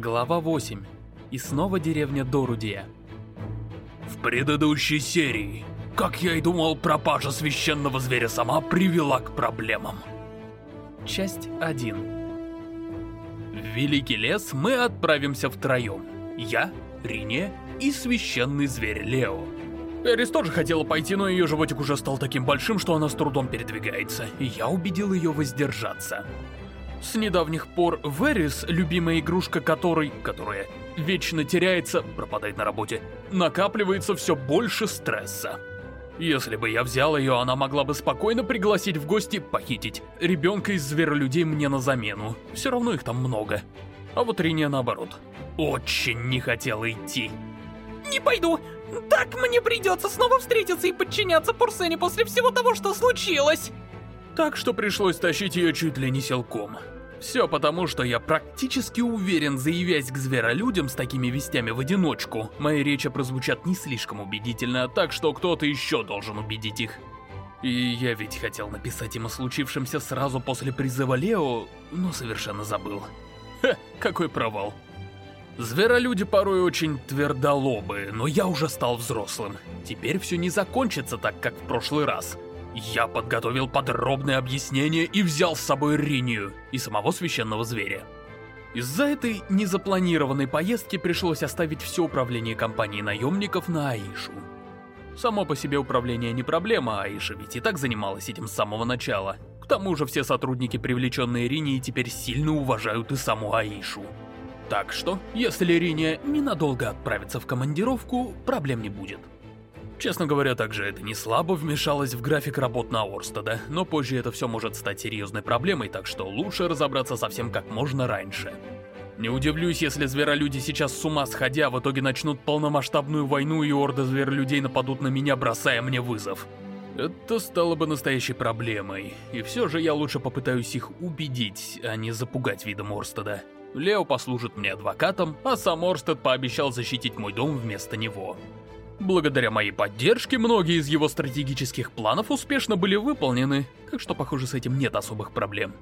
Глава 8. И снова деревня Дорудия. В предыдущей серии, как я и думал, пропажа священного зверя сама привела к проблемам. Часть 1. В Великий лес мы отправимся втроем. Я, Рине и священный зверь Лео. Эрис тоже хотела пойти, но ее животик уже стал таким большим, что она с трудом передвигается, и я убедил ее воздержаться. С недавних пор Верис, любимая игрушка которой, которая вечно теряется, пропадает на работе, накапливается все больше стресса. Если бы я взял ее, она могла бы спокойно пригласить в гости похитить ребенка из зверолюдей мне на замену. Все равно их там много. А вот Риния наоборот. Очень не хотела идти. Не пойду. Так мне придется снова встретиться и подчиняться Пурсене после всего того, что случилось. Так что пришлось тащить ее чуть ли не силком. Все потому, что я практически уверен, заявясь к зверолюдям с такими вестями в одиночку, мои речи прозвучат не слишком убедительно, так что кто-то еще должен убедить их. И я ведь хотел написать им о случившемся сразу после призыва Лео, но совершенно забыл. Ха, какой провал. Зверолюди порой очень твердолобы, но я уже стал взрослым. Теперь все не закончится так, как в прошлый раз. Я подготовил подробное объяснение и взял с собой Ринию и самого священного зверя. Из-за этой незапланированной поездки пришлось оставить все управление компанией наемников на Аишу. Само по себе управление не проблема, Аиша ведь и так занималась этим с самого начала. К тому же все сотрудники, привлеченные Ринией, теперь сильно уважают и саму Аишу. Так что, если Риния ненадолго отправится в командировку, проблем не будет. Честно говоря, также это не слабо вмешалось в график работ на Орстеда, но позже это все может стать серьезной проблемой, так что лучше разобраться совсем как можно раньше. Не удивлюсь, если зверолюди сейчас с ума сходя в итоге начнут полномасштабную войну и орды зверолюдей нападут на меня, бросая мне вызов. Это стало бы настоящей проблемой, и все же я лучше попытаюсь их убедить, а не запугать видом Орстеда. Лео послужит мне адвокатом, а сам Орстед пообещал защитить мой дом вместо него. Благодаря моей поддержке, многие из его стратегических планов успешно были выполнены, так что, похоже, с этим нет особых проблем.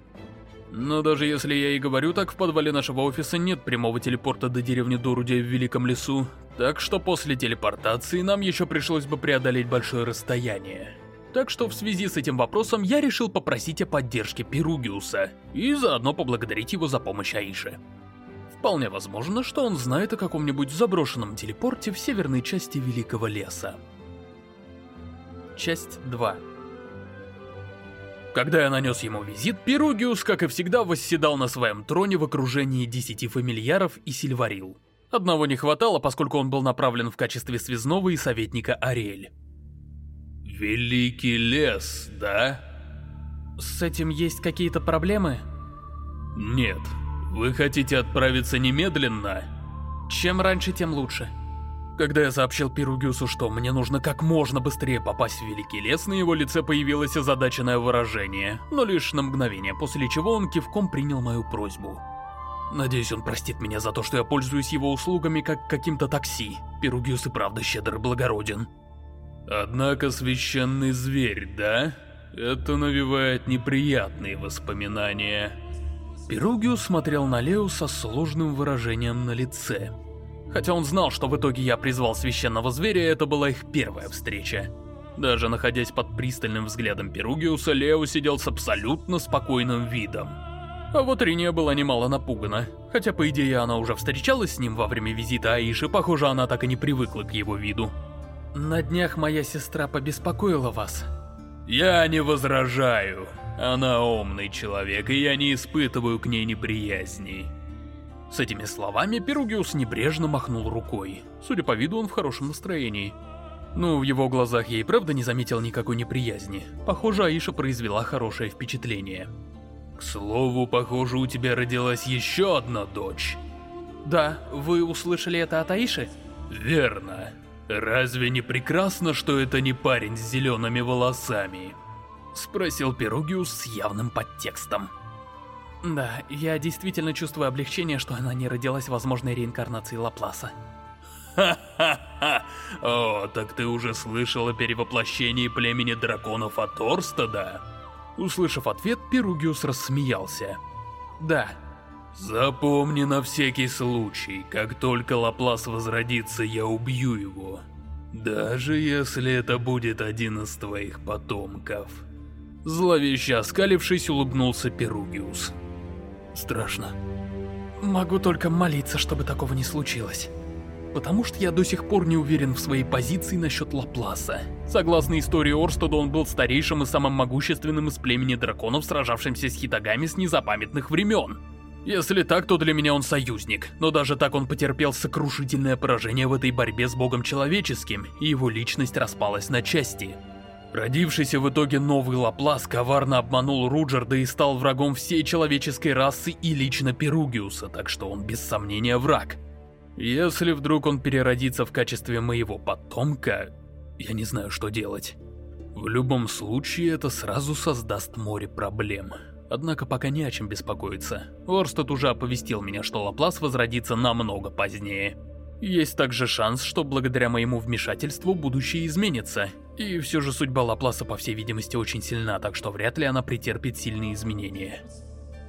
Но даже если я и говорю так, в подвале нашего офиса нет прямого телепорта до деревни Дорудия в Великом лесу, так что после телепортации нам еще пришлось бы преодолеть большое расстояние. Так что в связи с этим вопросом я решил попросить о поддержке Перугиуса и заодно поблагодарить его за помощь Аише. Вполне возможно, что он знает о каком-нибудь заброшенном телепорте в северной части Великого Леса. Часть 2 Когда я нанес ему визит, Пиругиус, как и всегда, восседал на своем троне в окружении десяти фамильяров и Сильварил. Одного не хватало, поскольку он был направлен в качестве связного и советника Ариэль. «Великий лес, да?» «С этим есть какие-то проблемы?» «Нет, вы хотите отправиться немедленно? Чем раньше, тем лучше. Когда я сообщил Пиругиусу, что мне нужно как можно быстрее попасть в Великий Лес, на его лице появилось озадаченное выражение, но лишь на мгновение, после чего он кивком принял мою просьбу. Надеюсь, он простит меня за то, что я пользуюсь его услугами как каким-то такси. Пиругиус и правда щедр и благороден. Однако священный зверь, да? Это навевает неприятные воспоминания. Перугиус смотрел на Лео со сложным выражением на лице. Хотя он знал, что в итоге я призвал священного зверя, это была их первая встреча. Даже находясь под пристальным взглядом Перугиуса, Лео сидел с абсолютно спокойным видом. А вот Риния была немало напугана. Хотя, по идее, она уже встречалась с ним во время визита Аиши, похоже, она так и не привыкла к его виду. «На днях моя сестра побеспокоила вас». «Я не возражаю», она умный человек, и я не испытываю к ней неприязни. С этими словами Перугиус небрежно махнул рукой. Судя по виду, он в хорошем настроении. Ну, в его глазах я и правда не заметил никакой неприязни. Похоже, Аиша произвела хорошее впечатление. К слову, похоже, у тебя родилась еще одна дочь. Да, вы услышали это от Аиши? Верно. Разве не прекрасно, что это не парень с зелеными волосами? Спросил Перугиус с явным подтекстом. Да, я действительно чувствую облегчение, что она не родилась возможной реинкарнацией Лапласа. Ха-ха-ха! О, так ты уже слышал о перевоплощении племени драконов от Орстада? Услышав ответ, Перугиус рассмеялся. Да. Запомни на всякий случай, как только Лаплас возродится, я убью его. Даже если это будет один из твоих потомков. Зловеще оскалившись, улыбнулся Перугиус. Страшно. Могу только молиться, чтобы такого не случилось. Потому что я до сих пор не уверен в своей позиции насчет Лапласа. Согласно истории Орстеда, он был старейшим и самым могущественным из племени драконов, сражавшимся с Хитагами с незапамятных времен. Если так, то для меня он союзник, но даже так он потерпел сокрушительное поражение в этой борьбе с богом человеческим, и его личность распалась на части. Родившийся в итоге новый Лаплас коварно обманул Руджерда и стал врагом всей человеческой расы и лично Перугиуса, так что он без сомнения враг. Если вдруг он переродится в качестве моего потомка, я не знаю, что делать. В любом случае, это сразу создаст море проблем. Однако пока не о чем беспокоиться. Орстед уже оповестил меня, что Лаплас возродится намного позднее. Есть также шанс, что благодаря моему вмешательству будущее изменится. И все же судьба Лапласа, по всей видимости, очень сильна, так что вряд ли она претерпит сильные изменения.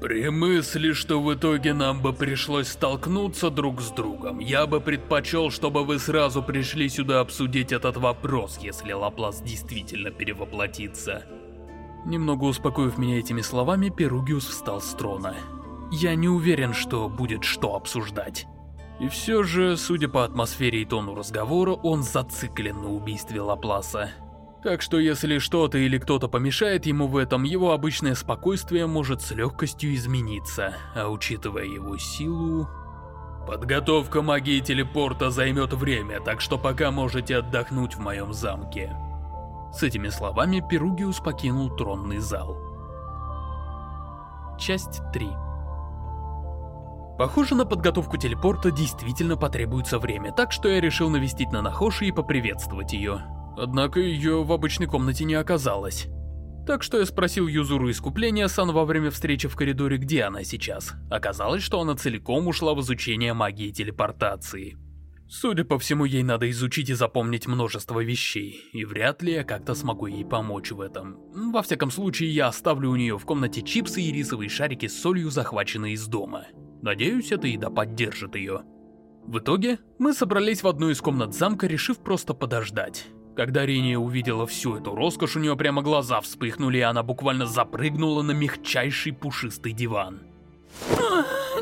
При мысли, что в итоге нам бы пришлось столкнуться друг с другом, я бы предпочел, чтобы вы сразу пришли сюда обсудить этот вопрос, если Лаплас действительно перевоплотится. Немного успокоив меня этими словами, Перугиус встал с трона. Я не уверен, что будет что обсуждать. И все же, судя по атмосфере и тону разговора, он зациклен на убийстве Лапласа. Так что если что-то или кто-то помешает ему в этом, его обычное спокойствие может с легкостью измениться, а учитывая его силу... Подготовка магии телепорта займет время, так что пока можете отдохнуть в моем замке. С этими словами Перугиус покинул тронный зал. Часть 3 Похоже, на подготовку телепорта действительно потребуется время, так что я решил навестить Нанахоши и поприветствовать ее. Однако ее в обычной комнате не оказалось. Так что я спросил Юзуру Искупления Сан во время встречи в коридоре, где она сейчас. Оказалось, что она целиком ушла в изучение магии телепортации. Судя по всему, ей надо изучить и запомнить множество вещей, и вряд ли я как-то смогу ей помочь в этом. Во всяком случае, я оставлю у нее в комнате чипсы и рисовые шарики с солью, захваченные из дома. Надеюсь, эта еда поддержит ее. В итоге, мы собрались в одну из комнат замка, решив просто подождать. Когда Риния увидела всю эту роскошь, у нее прямо глаза вспыхнули, и она буквально запрыгнула на мягчайший пушистый диван.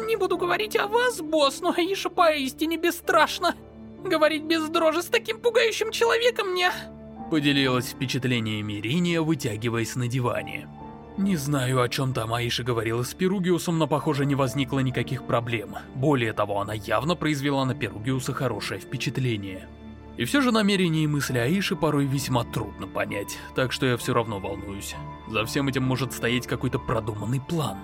Не буду говорить о вас, босс, но Аиша поистине бесстрашна. Говорить без дрожи с таким пугающим человеком мне... Поделилась впечатлениями Риния, вытягиваясь на диване. Не знаю, о чем там Аиша говорила с Перугиусом, но, похоже, не возникло никаких проблем. Более того, она явно произвела на Перугиуса хорошее впечатление. И все же намерения и мысли Аиши порой весьма трудно понять, так что я все равно волнуюсь. За всем этим может стоять какой-то продуманный план.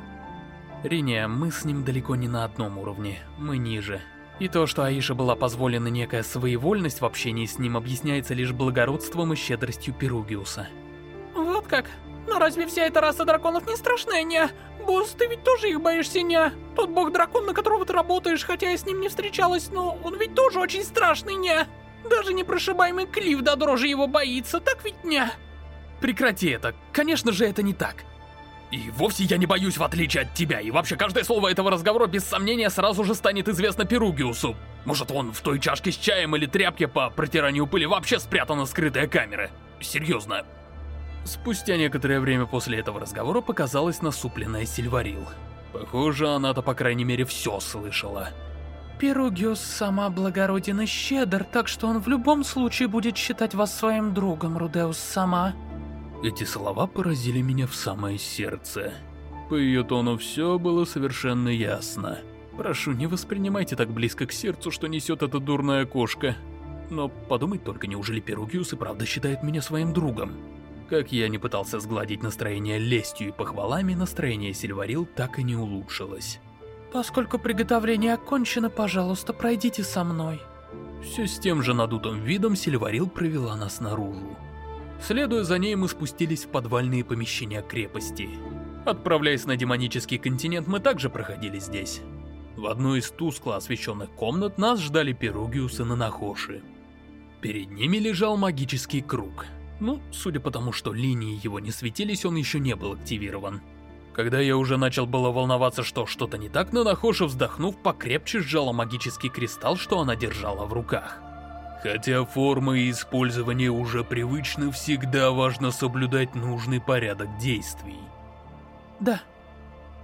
Риния, мы с ним далеко не на одном уровне, мы ниже. И то, что Аиша была позволена некая своевольность в общении с ним, объясняется лишь благородством и щедростью Перугиуса. Вот как? Но разве вся эта раса драконов не страшная, не? Босс, ты ведь тоже их боишься, не? Тот бог-дракон, на которого ты работаешь, хотя я с ним не встречалась, но он ведь тоже очень страшный, не? Даже непрошибаемый Клифф до дрожи его боится, так ведь не? Прекрати это, конечно же это не так. И вовсе я не боюсь, в отличие от тебя, и вообще каждое слово этого разговора без сомнения сразу же станет известно Перугиусу. Может, он в той чашке с чаем или тряпке по протиранию пыли вообще спрятана скрытая камера. Серьезно. Спустя некоторое время после этого разговора показалась насупленная Сильварил. Похоже, она-то по крайней мере все слышала. Перугиус сама благороден и щедр, так что он в любом случае будет считать вас своим другом, Рудеус сама. Эти слова поразили меня в самое сердце. По ее тону все было совершенно ясно. Прошу, не воспринимайте так близко к сердцу, что несет эта дурная кошка. Но подумать только, неужели Перугиус и правда считает меня своим другом? Как я не пытался сгладить настроение лестью и похвалами, настроение Сильварил так и не улучшилось. Поскольку приготовление окончено, пожалуйста, пройдите со мной. Все с тем же надутым видом Сильварил провела нас наружу. Следуя за ней, мы спустились в подвальные помещения крепости. Отправляясь на демонический континент, мы также проходили здесь. В одной из тускло освещенных комнат нас ждали Перугиус и Нанахоши. Перед ними лежал магический круг. Ну, судя по тому, что линии его не светились, он еще не был активирован. Когда я уже начал было волноваться, что что-то не так, Нанахоша, вздохнув, покрепче сжала магический кристалл, что она держала в руках. Хотя форма и использование уже привычны, всегда важно соблюдать нужный порядок действий. Да.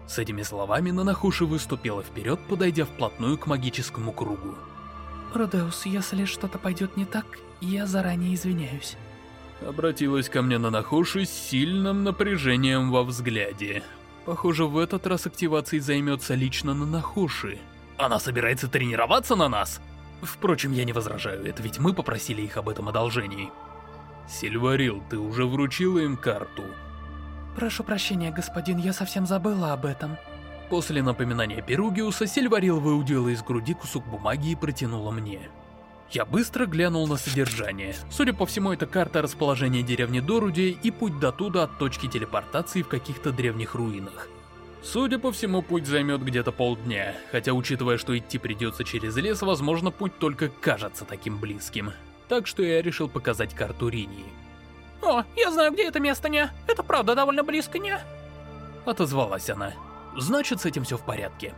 С этими словами Нанахуши выступила вперед, подойдя вплотную к магическому кругу. Родеус, если что-то пойдет не так, я заранее извиняюсь. Обратилась ко мне Нанахуши с сильным напряжением во взгляде. Похоже, в этот раз активацией займется лично Нанахуши. Она собирается тренироваться на нас? Впрочем, я не возражаю, это ведь мы попросили их об этом одолжении. Сильварил, ты уже вручила им карту? Прошу прощения, господин, я совсем забыла об этом. После напоминания Перугиуса, Сильварил выудила из груди кусок бумаги и протянула мне. Я быстро глянул на содержание. Судя по всему, это карта расположения деревни Доруди и путь до туда от точки телепортации в каких-то древних руинах. Судя по всему, путь займет где-то полдня, хотя учитывая, что идти придется через лес, возможно, путь только кажется таким близким. Так что я решил показать карту Ринии. «О, я знаю, где это место, не? Это правда довольно близко, не?» Отозвалась она. «Значит, с этим все в порядке».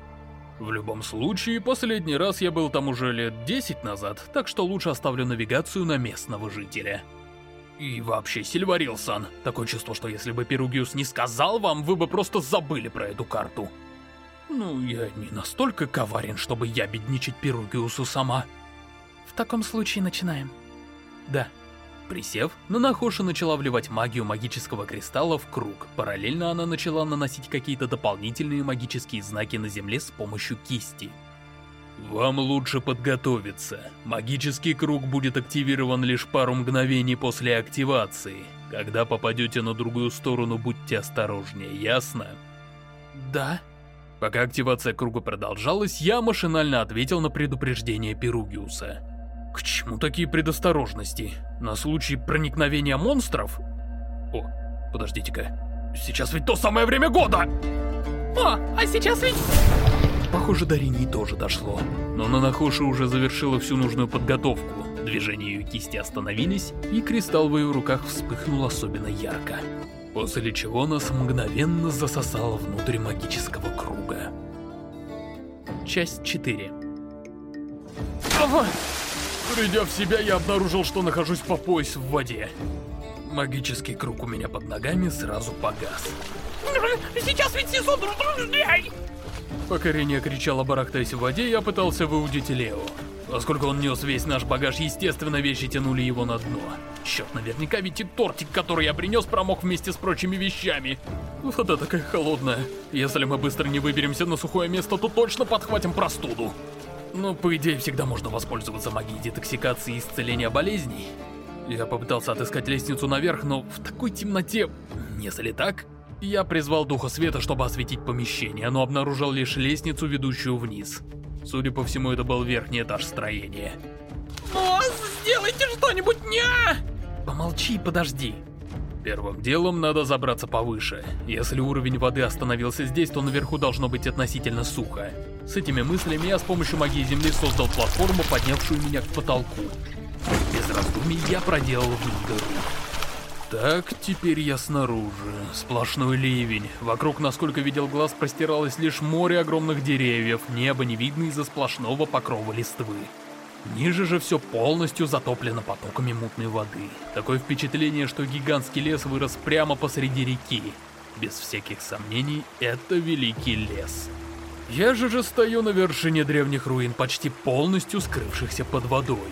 В любом случае, последний раз я был там уже лет 10 назад, так что лучше оставлю навигацию на местного жителя. И вообще, Сильварил-сан, такое чувство, что если бы Перугиус не сказал вам, вы бы просто забыли про эту карту. Ну, я не настолько коварен, чтобы я бедничать Перугиусу сама. В таком случае начинаем. Да. Присев, Нанахоша начала вливать магию магического кристалла в круг. Параллельно она начала наносить какие-то дополнительные магические знаки на земле с помощью кисти. Вам лучше подготовиться. Магический круг будет активирован лишь пару мгновений после активации. Когда попадете на другую сторону, будьте осторожнее, ясно? Да. Пока активация круга продолжалась, я машинально ответил на предупреждение Перугиуса. К чему такие предосторожности? На случай проникновения монстров? О, подождите-ка. Сейчас ведь то самое время года! О, а сейчас ведь... Похоже, до Ринии тоже дошло. Но Нанахоши уже завершила всю нужную подготовку. Движения ее кисти остановились, и кристалл в ее руках вспыхнул особенно ярко. После чего нас мгновенно засосало внутрь магического круга. Часть 4 Ага! Придя в себя, я обнаружил, что нахожусь по пояс в воде. Магический круг у меня под ногами сразу погас. Сейчас ведь сезон дождей! Пока Реня кричала, барахтаясь в воде, я пытался выудить Лео. Поскольку он нес весь наш багаж, естественно, вещи тянули его на дно. Черт, наверняка ведь и тортик, который я принес, промок вместе с прочими вещами. Вода такая холодная. Если мы быстро не выберемся на сухое место, то точно подхватим простуду. Но, по идее, всегда можно воспользоваться магией детоксикации и исцеления болезней. Я попытался отыскать лестницу наверх, но в такой темноте... Если так, я призвал Духа Света, чтобы осветить помещение, но обнаружил лишь лестницу, ведущую вниз. Судя по всему, это был верхний этаж строения. О, сделайте что-нибудь, не! Помолчи и подожди. Первым делом надо забраться повыше. Если уровень воды остановился здесь, то наверху должно быть относительно сухо. С этими мыслями я с помощью магии земли создал платформу, поднявшую меня к потолку. Без раздумий я проделал в дыру. Так, теперь я снаружи. Сплошной ливень. Вокруг, насколько видел глаз, простиралось лишь море огромных деревьев, небо не видно из-за сплошного покрова листвы. Ниже же все полностью затоплено потоками мутной воды. Такое впечатление, что гигантский лес вырос прямо посреди реки. Без всяких сомнений, это великий лес. Я же же стою на вершине древних руин, почти полностью скрывшихся под водой.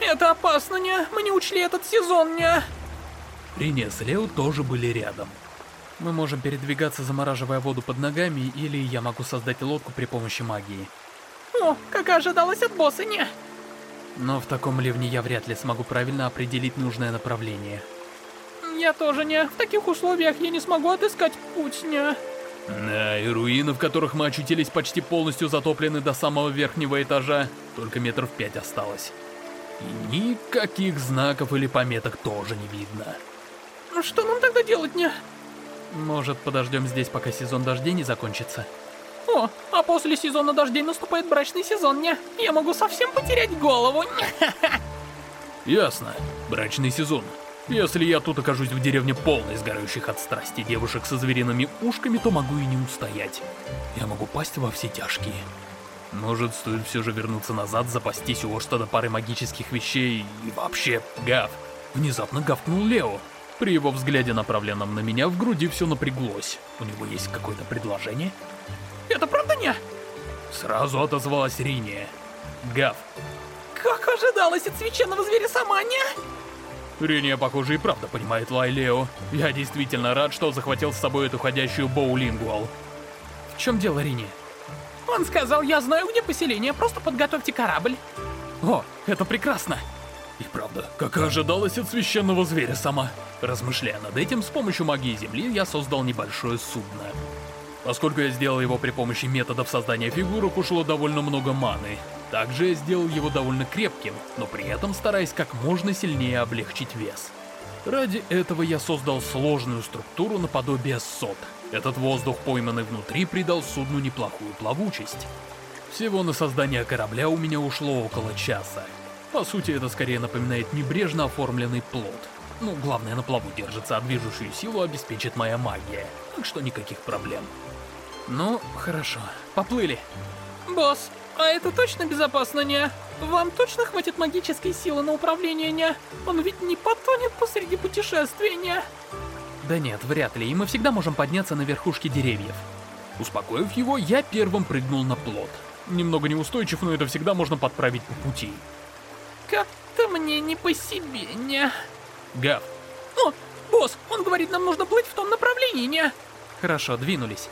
Это опасно, не? Мы не учли этот сезон, не? Рине с Лео тоже были рядом. Мы можем передвигаться, замораживая воду под ногами, или я могу создать лодку при помощи магии. О, как ожидалось от босса, не? Но в таком ливне я вряд ли смогу правильно определить нужное направление. Я тоже не. В таких условиях я не смогу отыскать путь, не. Да, и руины, в которых мы очутились, почти полностью затоплены до самого верхнего этажа. Только метров пять осталось. И никаких знаков или пометок тоже не видно. Ну что нам тогда делать, не? Может, подождем здесь, пока сезон дождей не закончится? О, а после сезона дождей наступает брачный сезон, не? Я могу совсем потерять голову? Ясно. Брачный сезон. Если я тут окажусь в деревне полной сгорающих от страсти девушек со звериными ушками, то могу и не устоять. Я могу пасть во все тяжкие. Может, стоит все же вернуться назад, запастись у Орстада парой магических вещей и вообще, гав. Внезапно гавкнул Лео. При его взгляде, направленном на меня, в груди все напряглось. У него есть какое-то предложение? Это правда не? Сразу отозвалась Риния. Гав. Как ожидалось от священного зверя сама, не? Риния, похоже, и правда понимает Лай Лео. Я действительно рад, что захватил с собой эту ходящую боулингуал. В чем дело, Риния? Он сказал, я знаю, где поселение, просто подготовьте корабль. О, это прекрасно. И правда, как и ожидалось от священного зверя сама. Размышляя над этим, с помощью магии Земли я создал небольшое судно. Поскольку я сделал его при помощи методов создания фигурок, ушло довольно много маны. Также я сделал его довольно крепким, но при этом стараясь как можно сильнее облегчить вес. Ради этого я создал сложную структуру наподобие сот. Этот воздух, пойманный внутри, придал судну неплохую плавучесть. Всего на создание корабля у меня ушло около часа. По сути, это скорее напоминает небрежно оформленный плод. Ну, главное, на плаву держится, а движущую силу обеспечит моя магия. Так что никаких проблем. Ну, хорошо. Поплыли. Босс, а это точно безопасно, не? Вам точно хватит магической силы на управление, не? Он ведь не потонет посреди путешествия, не? Да нет, вряд ли, и мы всегда можем подняться на верхушки деревьев. Успокоив его, я первым прыгнул на плот. Немного неустойчив, но это всегда можно подправить по пути. Как-то мне не по себе, не? Гав. О, босс, он говорит, нам нужно плыть в том направлении, не? Хорошо, двинулись.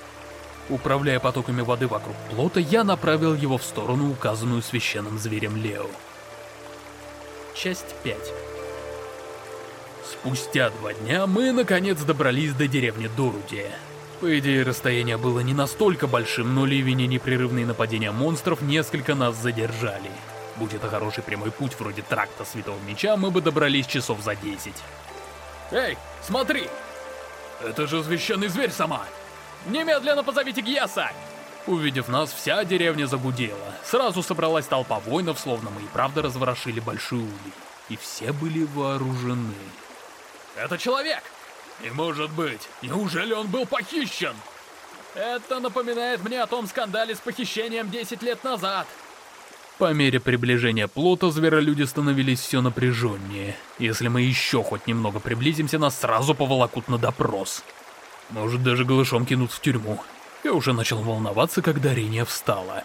Управляя потоками воды вокруг плота, я направил его в сторону, указанную священным зверем Лео. Часть 5 Спустя два дня мы наконец добрались до деревни Дорудия. По идее, расстояние было не настолько большим, но ливень и непрерывные нападения монстров несколько нас задержали. Будь это хороший прямой путь вроде тракта Святого Меча, мы бы добрались часов за 10. Эй, смотри! Это же священный зверь сама! Немедленно позовите Гьяса! Увидев нас, вся деревня загудела. Сразу собралась толпа воинов, словно мы и правда разворошили большую улей. И все были вооружены. Это человек! Не может быть! Неужели он был похищен? Это напоминает мне о том скандале с похищением 10 лет назад. По мере приближения плота, зверолюди становились все напряженнее. Если мы еще хоть немного приблизимся, нас сразу поволокут на допрос. Может, даже голышом кинут в тюрьму. Я уже начал волноваться, когда Риния встала.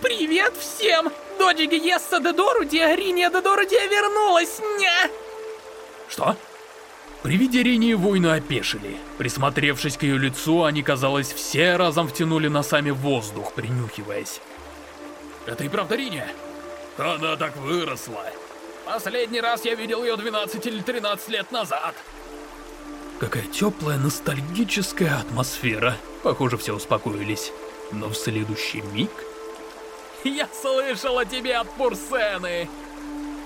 Привет всем! Доджи Гиесса де Дорудия, Риния де Дорудия вернулась, ня! Что? При виде Ринии воины опешили. Присмотревшись к ее лицу, они, казалось, все разом втянули носами воздух, принюхиваясь. Это и правда Риния? Она так выросла. Последний раз я видел ее 12 или 13 лет назад. Какая теплая, ностальгическая атмосфера. Похоже, все успокоились. Но в следующий миг... Я слышал о тебе от Пурсены!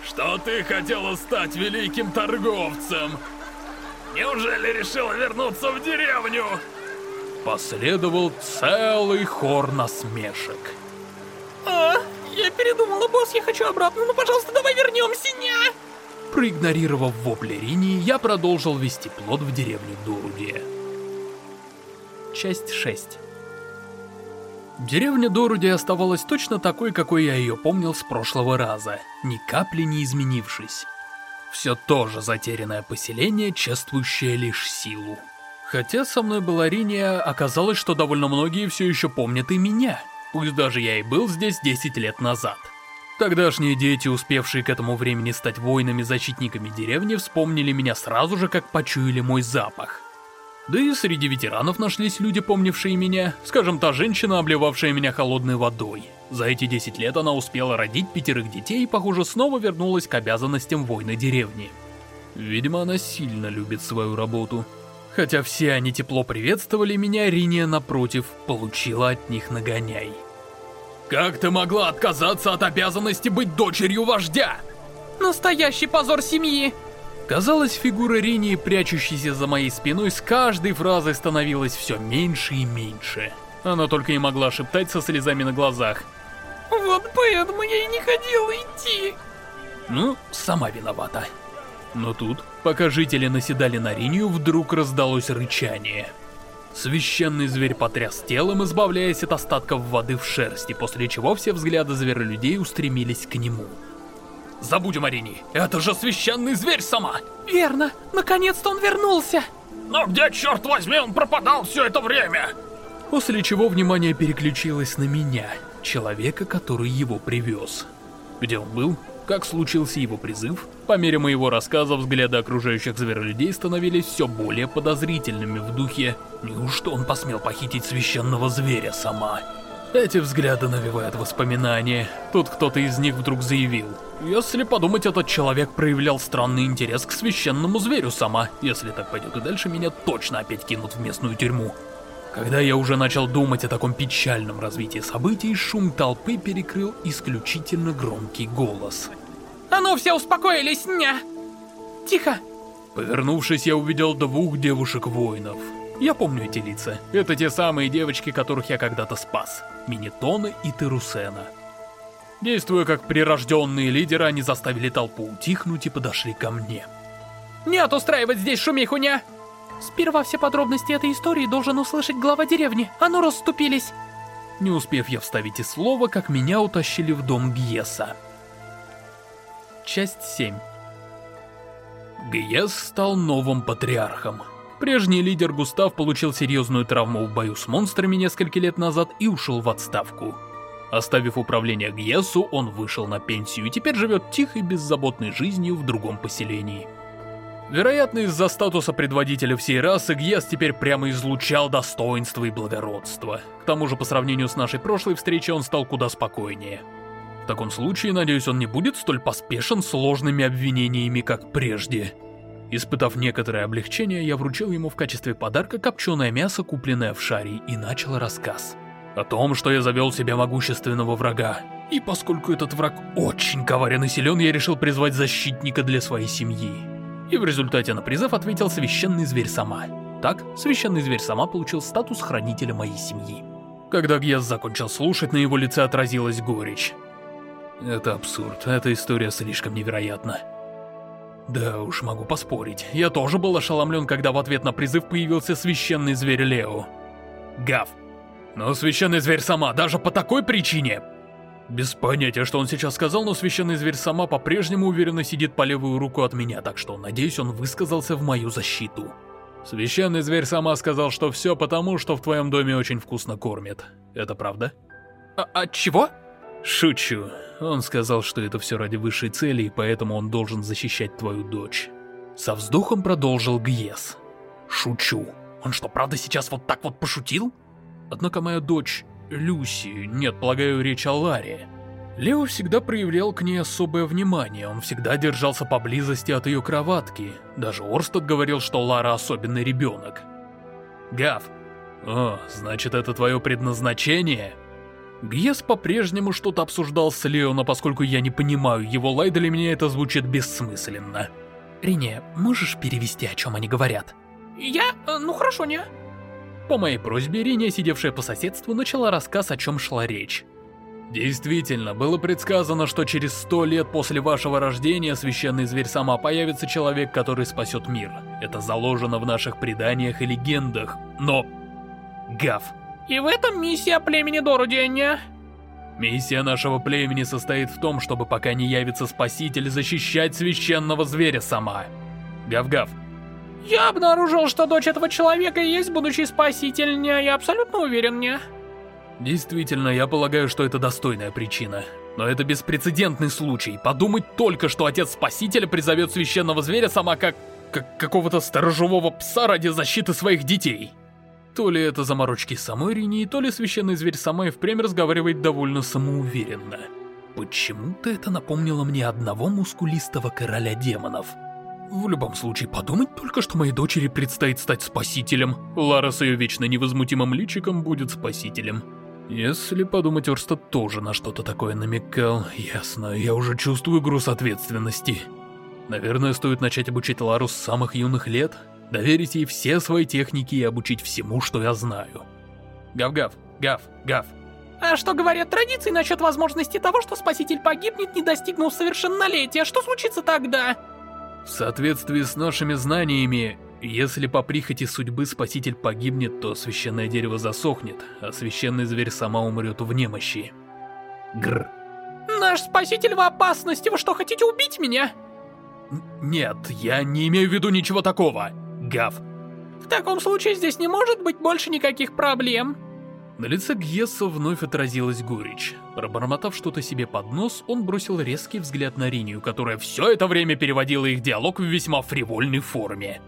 Что ты хотела стать великим торговцем? Неужели решила вернуться в деревню? Последовал целый хор насмешек. А, я передумала, босс, я хочу обратно, ну пожалуйста, давай вернемся, ня! Проигнорировав вопли Рини, я продолжил вести плод в деревню Дорудия. Часть 6 Деревня Доруди оставалась точно такой, какой я ее помнил с прошлого раза, ни капли не изменившись. Все то же затерянное поселение, чествующее лишь силу. Хотя со мной была Риния, оказалось, что довольно многие все еще помнят и меня, пусть даже я и был здесь 10 лет назад. Тогдашние дети, успевшие к этому времени стать воинами-защитниками деревни, вспомнили меня сразу же, как почуяли мой запах. Да и среди ветеранов нашлись люди, помнившие меня, скажем, та женщина, обливавшая меня холодной водой. За эти 10 лет она успела родить пятерых детей и, похоже, снова вернулась к обязанностям воина деревни. Видимо, она сильно любит свою работу. Хотя все они тепло приветствовали меня, Риния, напротив, получила от них нагоняй. «Как ты могла отказаться от обязанности быть дочерью вождя?» Настоящий позор семьи! Казалось, фигура Ринии, прячущейся за моей спиной, с каждой фразой становилась все меньше и меньше. Она только и могла шептать со слезами на глазах. Вот поэтому я и не хотела идти. Ну, сама виновата. Но тут, пока жители наседали на Ринию, вдруг раздалось рычание. Священный зверь потряс телом, избавляясь от остатков воды в шерсти, после чего все взгляды зверолюдей устремились к нему. Забудем о Ринии, это же священный зверь сама! Верно, наконец-то он вернулся! Но где, черт возьми, он пропадал все это время? После чего внимание переключилось на меня, человека, который его привез. Где он был? Как случился его призыв? По мере моего рассказа взгляды окружающих зверолюдей становились все более подозрительными в духе «Неужто он посмел похитить священного зверя сама?» Эти взгляды навевают воспоминания. Тут кто-то из них вдруг заявил. Если подумать, этот человек проявлял странный интерес к священному зверю сама. Если так пойдет и дальше, меня точно опять кинут в местную тюрьму. Когда я уже начал думать о таком печальном развитии событий, шум толпы перекрыл исключительно громкий голос. «А ну все успокоились, ня! Тихо!» Повернувшись, я увидел двух девушек-воинов. Я помню эти лица. Это те самые девочки, которых я когда-то спас. Минитона и Терусена. Действуя как прирожденные лидеры, они заставили толпу утихнуть и подошли ко мне. «Нет устраивать здесь шумиху, ня!» Сперва все подробности этой истории должен услышать глава деревни. А ну, расступились. Не успев я вставить и слова, как меня утащили в дом Гьеса. Часть 7 Гьес стал новым патриархом. Прежний лидер Густав получил серьезную травму в бою с монстрами несколько лет назад и ушел в отставку. Оставив управление Гьесу, он вышел на пенсию и теперь живет тихой, беззаботной жизнью в другом поселении. Вероятно, из-за статуса предводителя всей расы Гьяс теперь прямо излучал достоинство и благородство. К тому же, по сравнению с нашей прошлой встречей, он стал куда спокойнее. В таком случае, надеюсь, он не будет столь поспешен сложными обвинениями, как прежде. Испытав некоторое облегчение, я вручил ему в качестве подарка копченое мясо, купленное в Шаре, и начал рассказ. О том, что я завел себе могущественного врага. И поскольку этот враг очень коварен и силен, я решил призвать защитника для своей семьи и в результате на призыв ответил священный зверь сама. Так, священный зверь сама получил статус хранителя моей семьи. Когда Гьяс закончил слушать, на его лице отразилась горечь. Это абсурд, эта история слишком невероятна. Да уж, могу поспорить. Я тоже был ошеломлен, когда в ответ на призыв появился священный зверь Лео. Гав. Но священный зверь сама, даже по такой причине, без понятия, что он сейчас сказал, но священный зверь сама по-прежнему уверенно сидит по левую руку от меня, так что, надеюсь, он высказался в мою защиту. Священный зверь сама сказал, что все потому, что в твоем доме очень вкусно кормят. Это правда? А, от чего? Шучу. Он сказал, что это все ради высшей цели, и поэтому он должен защищать твою дочь. Со вздохом продолжил Гьес. Шучу. Он что, правда сейчас вот так вот пошутил? Однако моя дочь Люси, нет, полагаю, речь о Ларе. Лео всегда проявлял к ней особое внимание, он всегда держался поблизости от ее кроватки. Даже Орстед говорил, что Лара особенный ребенок. Гав. О, значит, это твое предназначение? Гьес по-прежнему что-то обсуждал с Лео, но поскольку я не понимаю его лай, для меня это звучит бессмысленно. Рине, можешь перевести, о чем они говорят? Я? Э, ну хорошо, не. По моей просьбе, Риня, сидевшая по соседству, начала рассказ, о чем шла речь. Действительно, было предсказано, что через сто лет после вашего рождения священный зверь сама появится человек, который спасет мир. Это заложено в наших преданиях и легендах. Но... Гав. И в этом миссия племени Дорудения. Миссия нашего племени состоит в том, чтобы пока не явится спаситель, защищать священного зверя сама. Гав-гав. Я обнаружил, что дочь этого человека и есть будущий спаситель, не, я абсолютно уверен, не. Действительно, я полагаю, что это достойная причина. Но это беспрецедентный случай. Подумать только, что отец спасителя призовет священного зверя сама как... как какого-то сторожевого пса ради защиты своих детей. То ли это заморочки самой Рини, то ли священный зверь сама и впрямь разговаривает довольно самоуверенно. Почему-то это напомнило мне одного мускулистого короля демонов — в любом случае, подумать только, что моей дочери предстоит стать спасителем. Лара с ее вечно невозмутимым личиком будет спасителем. Если подумать, Орстад тоже на что-то такое намекал, ясно, я уже чувствую груз ответственности. Наверное, стоит начать обучать Лару с самых юных лет, доверить ей все свои техники и обучить всему, что я знаю. Гав-гав, гав, гав. А что говорят традиции насчет возможности того, что спаситель погибнет, не достигнув совершеннолетия? Что случится тогда? В соответствии с нашими знаниями, если по прихоти судьбы спаситель погибнет, то священное дерево засохнет, а священный зверь сама умрет в немощи. Гр. Наш спаситель в опасности, вы что, хотите убить меня? Нет, я не имею в виду ничего такого. Гав. В таком случае здесь не может быть больше никаких проблем. На лице Гьесса вновь отразилась горечь. Пробормотав что-то себе под нос, он бросил резкий взгляд на Ринию, которая все это время переводила их диалог в весьма фривольной форме.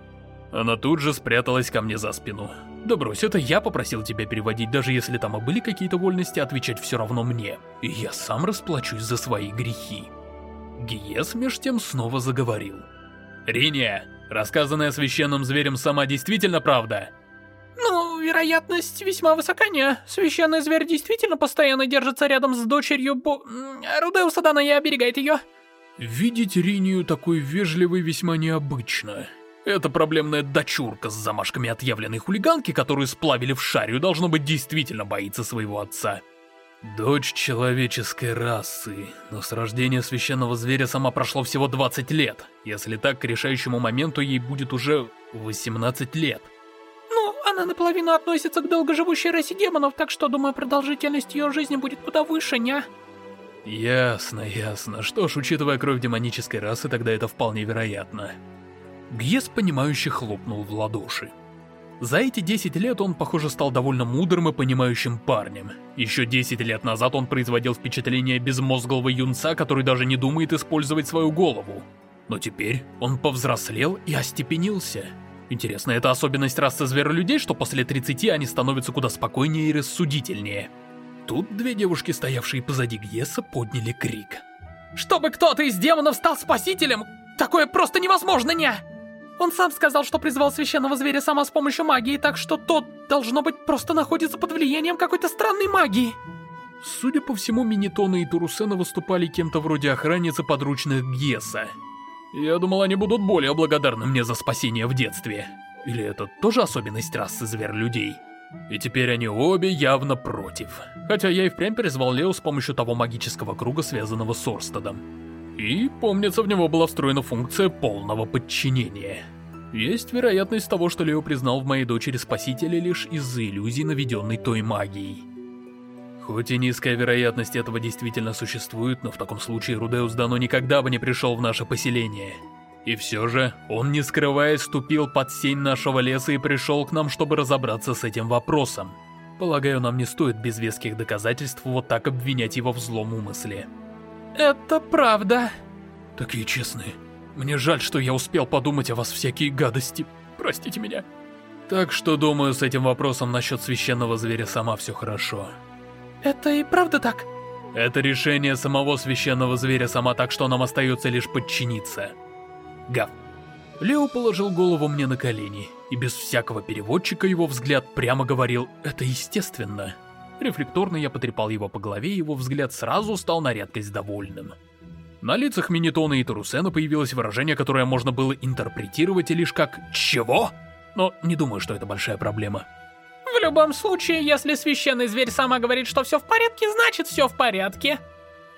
Она тут же спряталась ко мне за спину. «Да брось, это я попросил тебя переводить, даже если там и были какие-то вольности, отвечать все равно мне. И я сам расплачусь за свои грехи». Гиес меж тем снова заговорил. «Риния, рассказанная священным зверем сама действительно правда?» Ну, вероятность весьма высока, не? Священный зверь действительно постоянно держится рядом с дочерью Бо... Рудеуса Дана и оберегает ее. Видеть Ринию такой вежливой весьма необычно. Эта проблемная дочурка с замашками отъявленной хулиганки, которую сплавили в шарию, должно быть действительно боится своего отца. Дочь человеческой расы, но с рождения священного зверя сама прошло всего 20 лет. Если так, к решающему моменту ей будет уже 18 лет. Ну, она наполовину относится к долгоживущей расе демонов, так что, думаю, продолжительность ее жизни будет куда выше, не? Ясно, ясно. Что ж, учитывая кровь демонической расы, тогда это вполне вероятно. Гьес, понимающе хлопнул в ладоши. За эти 10 лет он, похоже, стал довольно мудрым и понимающим парнем. Еще 10 лет назад он производил впечатление безмозглого юнца, который даже не думает использовать свою голову. Но теперь он повзрослел и остепенился. Интересно, это особенность расы зверолюдей, что после 30 они становятся куда спокойнее и рассудительнее. Тут две девушки, стоявшие позади Гьеса, подняли крик. «Чтобы кто-то из демонов стал спасителем! Такое просто невозможно, не!» Он сам сказал, что призвал священного зверя сама с помощью магии, так что тот, должно быть, просто находится под влиянием какой-то странной магии. Судя по всему, Минитона и Турусена выступали кем-то вроде охранницы подручных Гьеса. Я думал, они будут более благодарны мне за спасение в детстве. Или это тоже особенность расы зверь-людей? И теперь они обе явно против. Хотя я и впрямь призвал Лео с помощью того магического круга, связанного с Орстедом. И, помнится, в него была встроена функция полного подчинения. Есть вероятность того, что Лео признал в моей дочери спасителя лишь из-за иллюзий, наведенной той магией. Хоть и низкая вероятность этого действительно существует, но в таком случае Рудеус Дано никогда бы не пришел в наше поселение. И все же, он не скрываясь ступил под сень нашего леса и пришел к нам, чтобы разобраться с этим вопросом. Полагаю, нам не стоит без веских доказательств вот так обвинять его в злом умысле. Это правда. Такие честные. Мне жаль, что я успел подумать о вас всякие гадости. Простите меня. Так что, думаю, с этим вопросом насчет священного зверя сама все хорошо. Это и правда так? Это решение самого священного зверя сама, так что нам остается лишь подчиниться. Гав. Лео положил голову мне на колени, и без всякого переводчика его взгляд прямо говорил «это естественно». Рефлекторно я потрепал его по голове, и его взгляд сразу стал на редкость довольным. На лицах Минитона и Тарусена появилось выражение, которое можно было интерпретировать лишь как «Чего?», но не думаю, что это большая проблема. В любом случае, если священный зверь сама говорит, что все в порядке, значит все в порядке.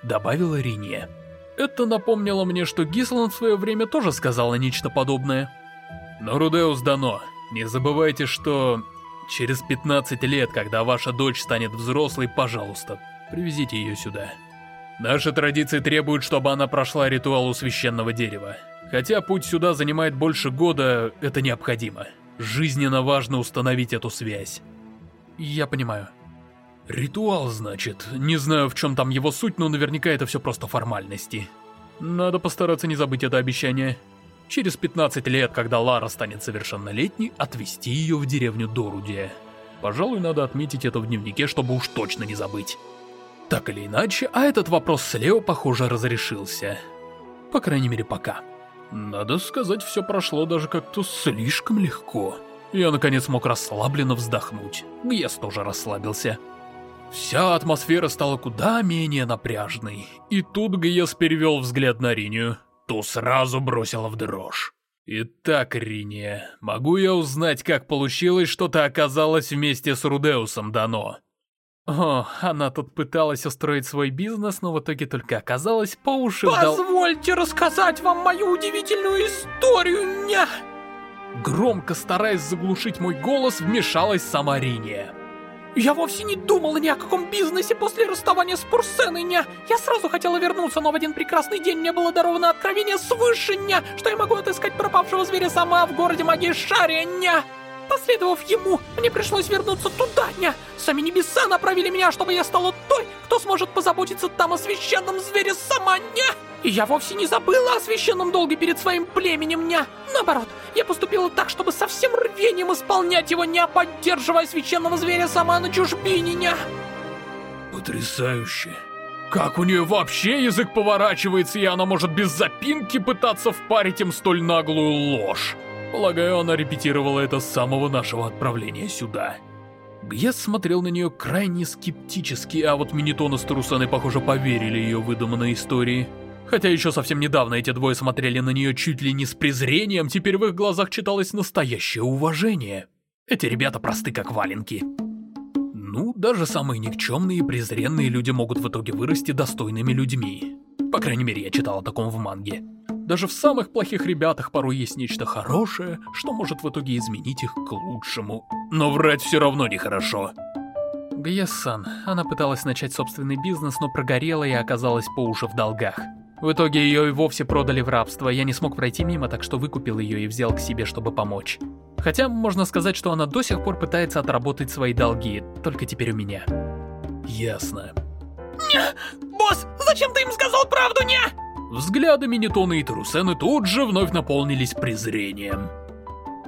Добавила Риния. Это напомнило мне, что Гисланд в свое время тоже сказала нечто подобное. Но Рудеус дано. Не забывайте, что Через 15 лет, когда ваша дочь станет взрослой, пожалуйста, привезите ее сюда. Наши традиции требуют, чтобы она прошла ритуал у священного дерева. Хотя путь сюда занимает больше года, это необходимо. Жизненно важно установить эту связь. Я понимаю. Ритуал, значит. Не знаю, в чем там его суть, но наверняка это все просто формальности. Надо постараться не забыть это обещание через 15 лет, когда Лара станет совершеннолетней, отвезти ее в деревню Дорудия. Пожалуй, надо отметить это в дневнике, чтобы уж точно не забыть. Так или иначе, а этот вопрос с Лео, похоже, разрешился. По крайней мере, пока. Надо сказать, все прошло даже как-то слишком легко. Я, наконец, мог расслабленно вздохнуть. Гьес тоже расслабился. Вся атмосфера стала куда менее напряжной. И тут Гьес перевел взгляд на Ринию ту сразу бросила в дрожь. «Итак, Риния, могу я узнать, как получилось, что ты оказалась вместе с Рудеусом Дано?» О, она тут пыталась устроить свой бизнес, но в итоге только оказалась по уши вдал... Позвольте рассказать вам мою удивительную историю, ня! Громко стараясь заглушить мой голос, вмешалась сама Риния. Я вовсе не думала ни о каком бизнесе после расставания с Пурсеной, ня. Я сразу хотела вернуться, но в один прекрасный день мне было даровано откровение свыше, ня, что я могу отыскать пропавшего зверя сама в городе магии Шария, ня. Последовав ему, мне пришлось вернуться туда, ня. Сами небеса направили меня, чтобы я стала той, кто сможет позаботиться там о священном звере сама, ня. И я вовсе не забыла о священном долге перед своим племенем, ня. Наоборот, я поступила так, чтобы со всем рвением исполнять его, ня, поддерживая священного зверя сама на чужбине, ня. Потрясающе. Как у нее вообще язык поворачивается, и она может без запинки пытаться впарить им столь наглую ложь. Полагаю, она репетировала это с самого нашего отправления сюда. Гьес смотрел на нее крайне скептически, а вот Минитона с Тарусаной, похоже, поверили ее выдуманной истории. Хотя еще совсем недавно эти двое смотрели на нее чуть ли не с презрением, теперь в их глазах читалось настоящее уважение. Эти ребята просты как валенки. Ну, даже самые никчемные и презренные люди могут в итоге вырасти достойными людьми. По крайней мере, я читал о таком в манге. Даже в самых плохих ребятах порой есть нечто хорошее, что может в итоге изменить их к лучшему. Но врать все равно нехорошо. Гьессан, она пыталась начать собственный бизнес, но прогорела и оказалась по уши в долгах. В итоге ее и вовсе продали в рабство, я не смог пройти мимо, так что выкупил ее и взял к себе, чтобы помочь. Хотя, можно сказать, что она до сих пор пытается отработать свои долги, только теперь у меня. Ясно. Ня! Босс, зачем ты им сказал правду, ня? Взгляды Минитона и Тарусены тут же вновь наполнились презрением.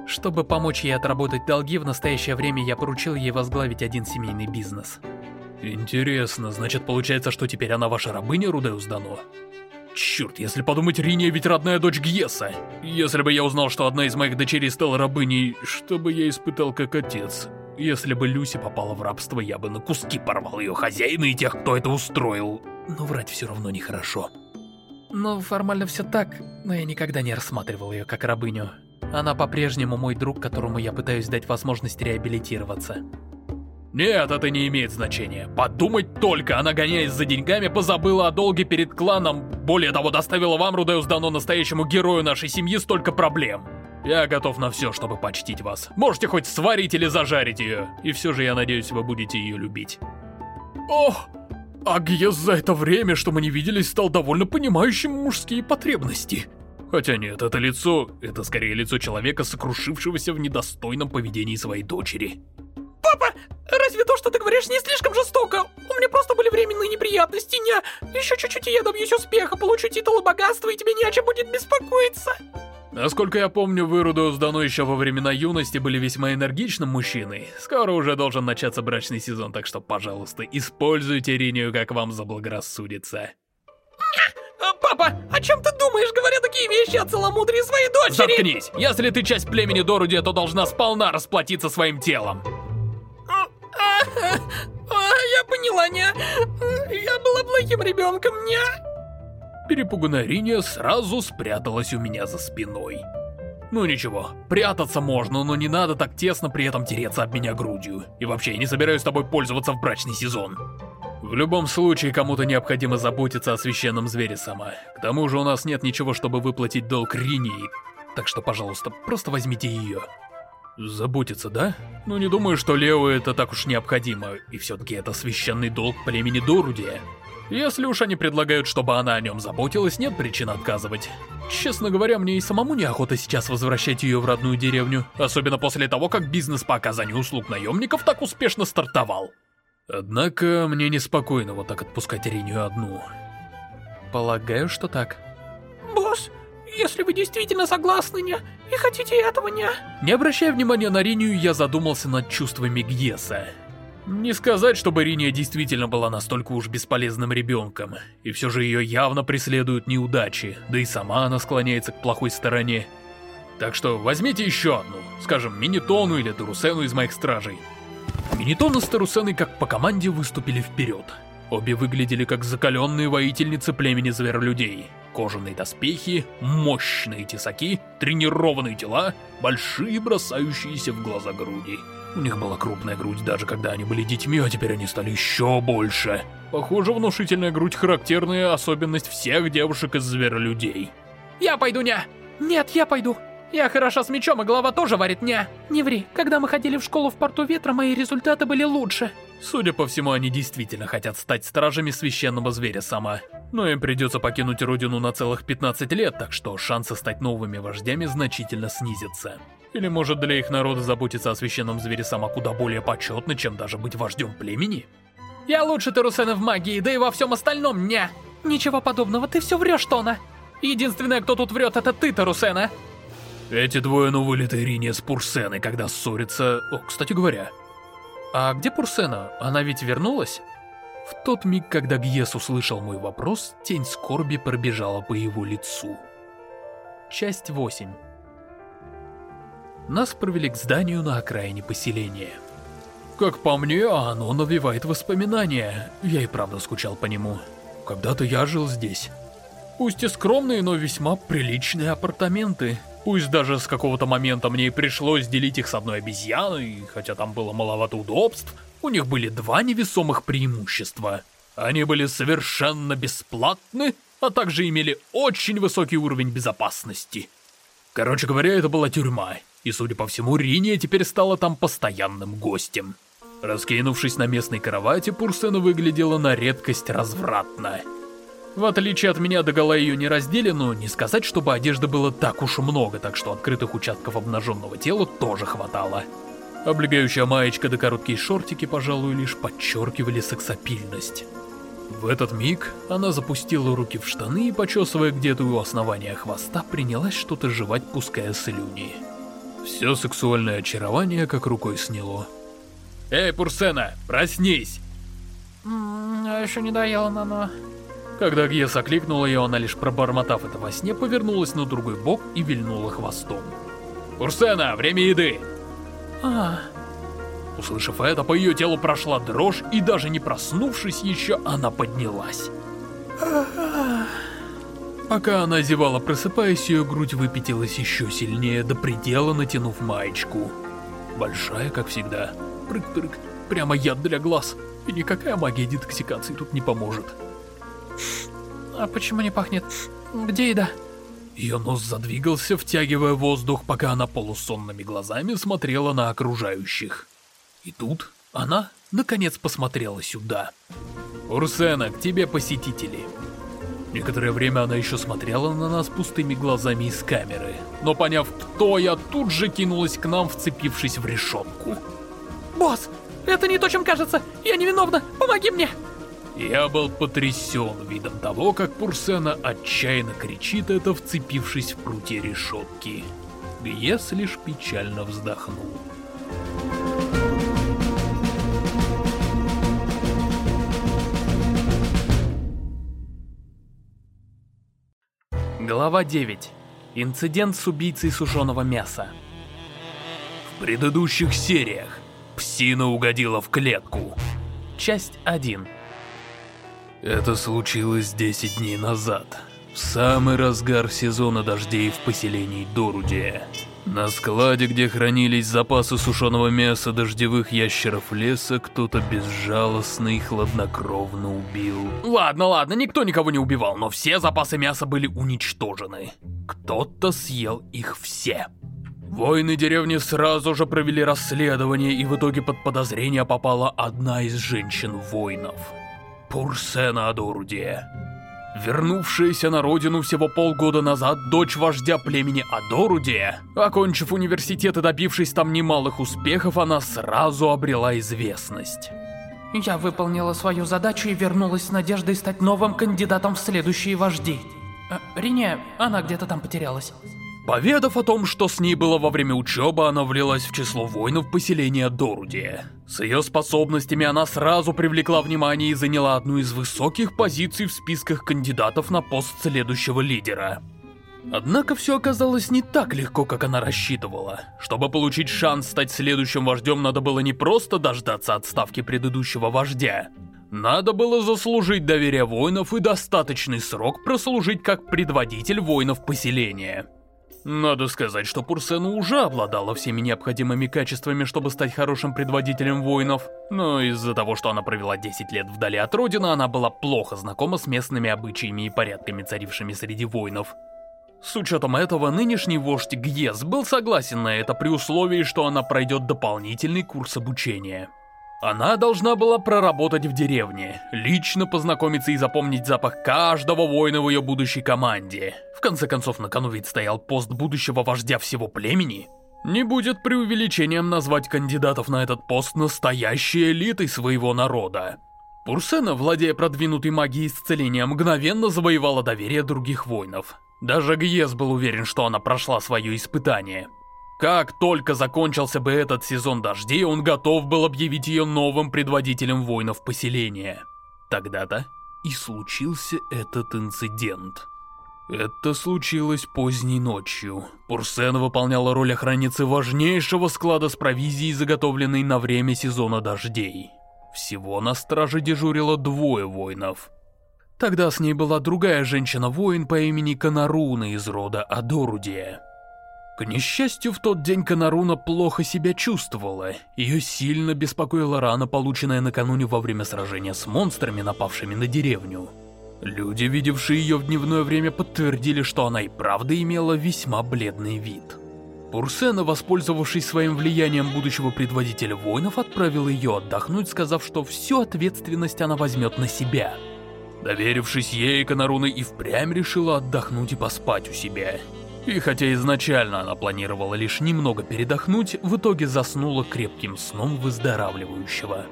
Чтобы помочь ей отработать долги, в настоящее время я поручил ей возглавить один семейный бизнес. Интересно, значит получается, что теперь она ваша рабыня, Рудеус Дано? Черт, если подумать, Риния ведь родная дочь Гьеса. Если бы я узнал, что одна из моих дочерей стала рабыней, что бы я испытал как отец? Если бы Люси попала в рабство, я бы на куски порвал ее хозяина и тех, кто это устроил. Но врать все равно нехорошо. Ну, формально все так, но я никогда не рассматривал ее как рабыню. Она по-прежнему мой друг, которому я пытаюсь дать возможность реабилитироваться. Нет, это не имеет значения. Подумать только, она, гоняясь за деньгами, позабыла о долге перед кланом. Более того, доставила вам, Рудеус Дано, настоящему герою нашей семьи, столько проблем. Я готов на все, чтобы почтить вас. Можете хоть сварить или зажарить ее. И все же я надеюсь, вы будете ее любить. Ох, а Гьес за это время, что мы не виделись, стал довольно понимающим мужские потребности. Хотя нет, это лицо... Это скорее лицо человека, сокрушившегося в недостойном поведении своей дочери. Папа, разве то, что ты говоришь, не слишком жестоко? У меня просто были временные неприятности, не? Еще чуть-чуть и я добьюсь успеха, получу титул и богатство, и тебе не о чем будет беспокоиться. Насколько я помню, вы, Рудоус, давно еще во времена юности были весьма энергичным мужчиной. Скоро уже должен начаться брачный сезон, так что, пожалуйста, используйте Ринию, как вам заблагорассудится. А, папа, о чем ты думаешь, говоря такие вещи о целомудрии своей дочери? Заткнись! Если ты часть племени Доруди, то должна сполна расплатиться своим телом. А, я поняла, не? Я была плохим ребенком, не? Перепуганная Риния сразу спряталась у меня за спиной. Ну ничего, прятаться можно, но не надо так тесно при этом тереться об меня грудью. И вообще, я не собираюсь с тобой пользоваться в брачный сезон. В любом случае, кому-то необходимо заботиться о священном звере сама. К тому же у нас нет ничего, чтобы выплатить долг Ринии. Так что, пожалуйста, просто возьмите ее. Заботиться, да? Ну не думаю, что Лео это так уж необходимо, и все-таки это священный долг племени Дорудия. Если уж они предлагают, чтобы она о нем заботилась, нет причин отказывать. Честно говоря, мне и самому неохота сейчас возвращать ее в родную деревню, особенно после того, как бизнес по оказанию услуг наемников так успешно стартовал. Однако, мне неспокойно вот так отпускать Ринию одну. Полагаю, что так. Босс, если вы действительно согласны, не, и хотите этого, не... Не обращая внимания на Ринию, я задумался над чувствами Гьеса. Не сказать, чтобы Риния действительно была настолько уж бесполезным ребенком, и все же ее явно преследуют неудачи, да и сама она склоняется к плохой стороне. Так что возьмите еще одну, скажем, Минитону или Тарусену из моих стражей. Минитона с Тарусеной как по команде выступили вперед. Обе выглядели как закаленные воительницы племени зверолюдей. Кожаные доспехи, мощные тесаки, тренированные тела, большие бросающиеся в глаза груди. У них была крупная грудь даже когда они были детьми, а теперь они стали еще больше. Похоже, внушительная грудь характерная особенность всех девушек из зверолюдей. Я пойду, ня. Нет, я пойду. Я хороша с мечом, и голова тоже варит, ня. Не ври, когда мы ходили в школу в порту ветра, мои результаты были лучше. Судя по всему, они действительно хотят стать стражами священного зверя сама. Но им придется покинуть родину на целых 15 лет, так что шансы стать новыми вождями значительно снизятся. Или может для их народа заботиться о священном звере сама куда более почетно, чем даже быть вождем племени? Я лучше Тарусена в магии, да и во всем остальном, ня. Ничего подобного, ты все врешь, Тона. Единственное, кто тут врет, это ты, Тарусена. Эти двое, ну, Риния с Пурсеной, когда ссорятся... О, кстати говоря, а где Пурсена? Она ведь вернулась? В тот миг, когда Гьес услышал мой вопрос, тень скорби пробежала по его лицу. Часть 8 Нас провели к зданию на окраине поселения. Как по мне, оно навевает воспоминания. Я и правда скучал по нему. Когда-то я жил здесь. Пусть и скромные, но весьма приличные апартаменты. Пусть даже с какого-то момента мне и пришлось делить их с одной обезьяной, хотя там было маловато удобств, у них были два невесомых преимущества. Они были совершенно бесплатны, а также имели очень высокий уровень безопасности. Короче говоря, это была тюрьма, и судя по всему, Риния теперь стала там постоянным гостем. Раскинувшись на местной кровати, Пурсена выглядела на редкость развратно. В отличие от меня, догола ее не раздели, но не сказать, чтобы одежды было так уж много, так что открытых участков обнаженного тела тоже хватало. Облегающая маечка да короткие шортики, пожалуй, лишь подчеркивали сексапильность. В этот миг она запустила руки в штаны и, почесывая где-то у основания хвоста, принялась что-то жевать, пуская слюни. Все сексуальное очарование как рукой сняло. «Эй, Пурсена, проснись!» М -м, еще не доела, но... Когда Гьес окликнула ее, она лишь пробормотав это во сне, повернулась на другой бок и вильнула хвостом. «Урсена, время еды!» А. Услышав это, по ее телу прошла дрожь, и даже не проснувшись еще, она поднялась. Пока она зевала, просыпаясь, ее грудь выпятилась еще сильнее, до предела натянув маечку. Большая, как всегда. Прыг-прыг, прямо яд для глаз. И никакая магия детоксикации тут не поможет. А почему не пахнет? Где еда? Ее нос задвигался, втягивая воздух, пока она полусонными глазами смотрела на окружающих. И тут она, наконец, посмотрела сюда. «Урсена, к тебе посетители!» Некоторое время она еще смотрела на нас пустыми глазами из камеры, но поняв, кто я, тут же кинулась к нам, вцепившись в решетку. «Босс, это не то, чем кажется! Я невиновна! Помоги мне!» Я был потрясен видом того, как Пурсена отчаянно кричит это, вцепившись в прутья решетки. Гьес лишь печально вздохнул. Глава 9. Инцидент с убийцей сушеного мяса. В предыдущих сериях псина угодила в клетку. Часть 1. Это случилось 10 дней назад, в самый разгар сезона дождей в поселении Дорудия. На складе, где хранились запасы сушеного мяса дождевых ящеров леса, кто-то безжалостно и хладнокровно убил. Ладно, ладно, никто никого не убивал, но все запасы мяса были уничтожены. Кто-то съел их все. Воины деревни сразу же провели расследование, и в итоге под подозрение попала одна из женщин-воинов. Пурсена Адорудия. Вернувшаяся на родину всего полгода назад дочь вождя племени Адорудия, окончив университет и добившись там немалых успехов, она сразу обрела известность. Я выполнила свою задачу и вернулась с надеждой стать новым кандидатом в следующие вожди. Э, Рине, она где-то там потерялась. Поведав о том, что с ней было во время учебы, она влилась в число воинов поселения Дорудия. С ее способностями она сразу привлекла внимание и заняла одну из высоких позиций в списках кандидатов на пост следующего лидера. Однако все оказалось не так легко, как она рассчитывала. Чтобы получить шанс стать следующим вождем, надо было не просто дождаться отставки предыдущего вождя. Надо было заслужить доверие воинов и достаточный срок прослужить как предводитель воинов поселения. Надо сказать, что Пурсена уже обладала всеми необходимыми качествами, чтобы стать хорошим предводителем воинов. Но из-за того, что она провела 10 лет вдали от родины, она была плохо знакома с местными обычаями и порядками, царившими среди воинов. С учетом этого, нынешний вождь Гьез был согласен на это при условии, что она пройдет дополнительный курс обучения. Она должна была проработать в деревне, лично познакомиться и запомнить запах каждого воина в ее будущей команде. В конце концов, на кону ведь стоял пост будущего вождя всего племени. Не будет преувеличением назвать кандидатов на этот пост настоящей элитой своего народа. Пурсена, владея продвинутой магией исцеления, мгновенно завоевала доверие других воинов. Даже Гьез был уверен, что она прошла свое испытание. Как только закончился бы этот сезон дождей, он готов был объявить ее новым предводителем воинов поселения. Тогда-то и случился этот инцидент. Это случилось поздней ночью. Пурсена выполняла роль охранницы важнейшего склада с провизией, заготовленной на время сезона дождей. Всего на страже дежурило двое воинов. Тогда с ней была другая женщина-воин по имени Канаруна из рода Адорудия. К несчастью, в тот день Канаруна плохо себя чувствовала. Ее сильно беспокоила рана, полученная накануне во время сражения с монстрами, напавшими на деревню. Люди, видевшие ее в дневное время, подтвердили, что она и правда имела весьма бледный вид. Пурсена, воспользовавшись своим влиянием будущего предводителя воинов, отправила ее отдохнуть, сказав, что всю ответственность она возьмет на себя. Доверившись ей, Канаруна и впрямь решила отдохнуть и поспать у себя. И хотя изначально она планировала лишь немного передохнуть, в итоге заснула крепким сном выздоравливающего.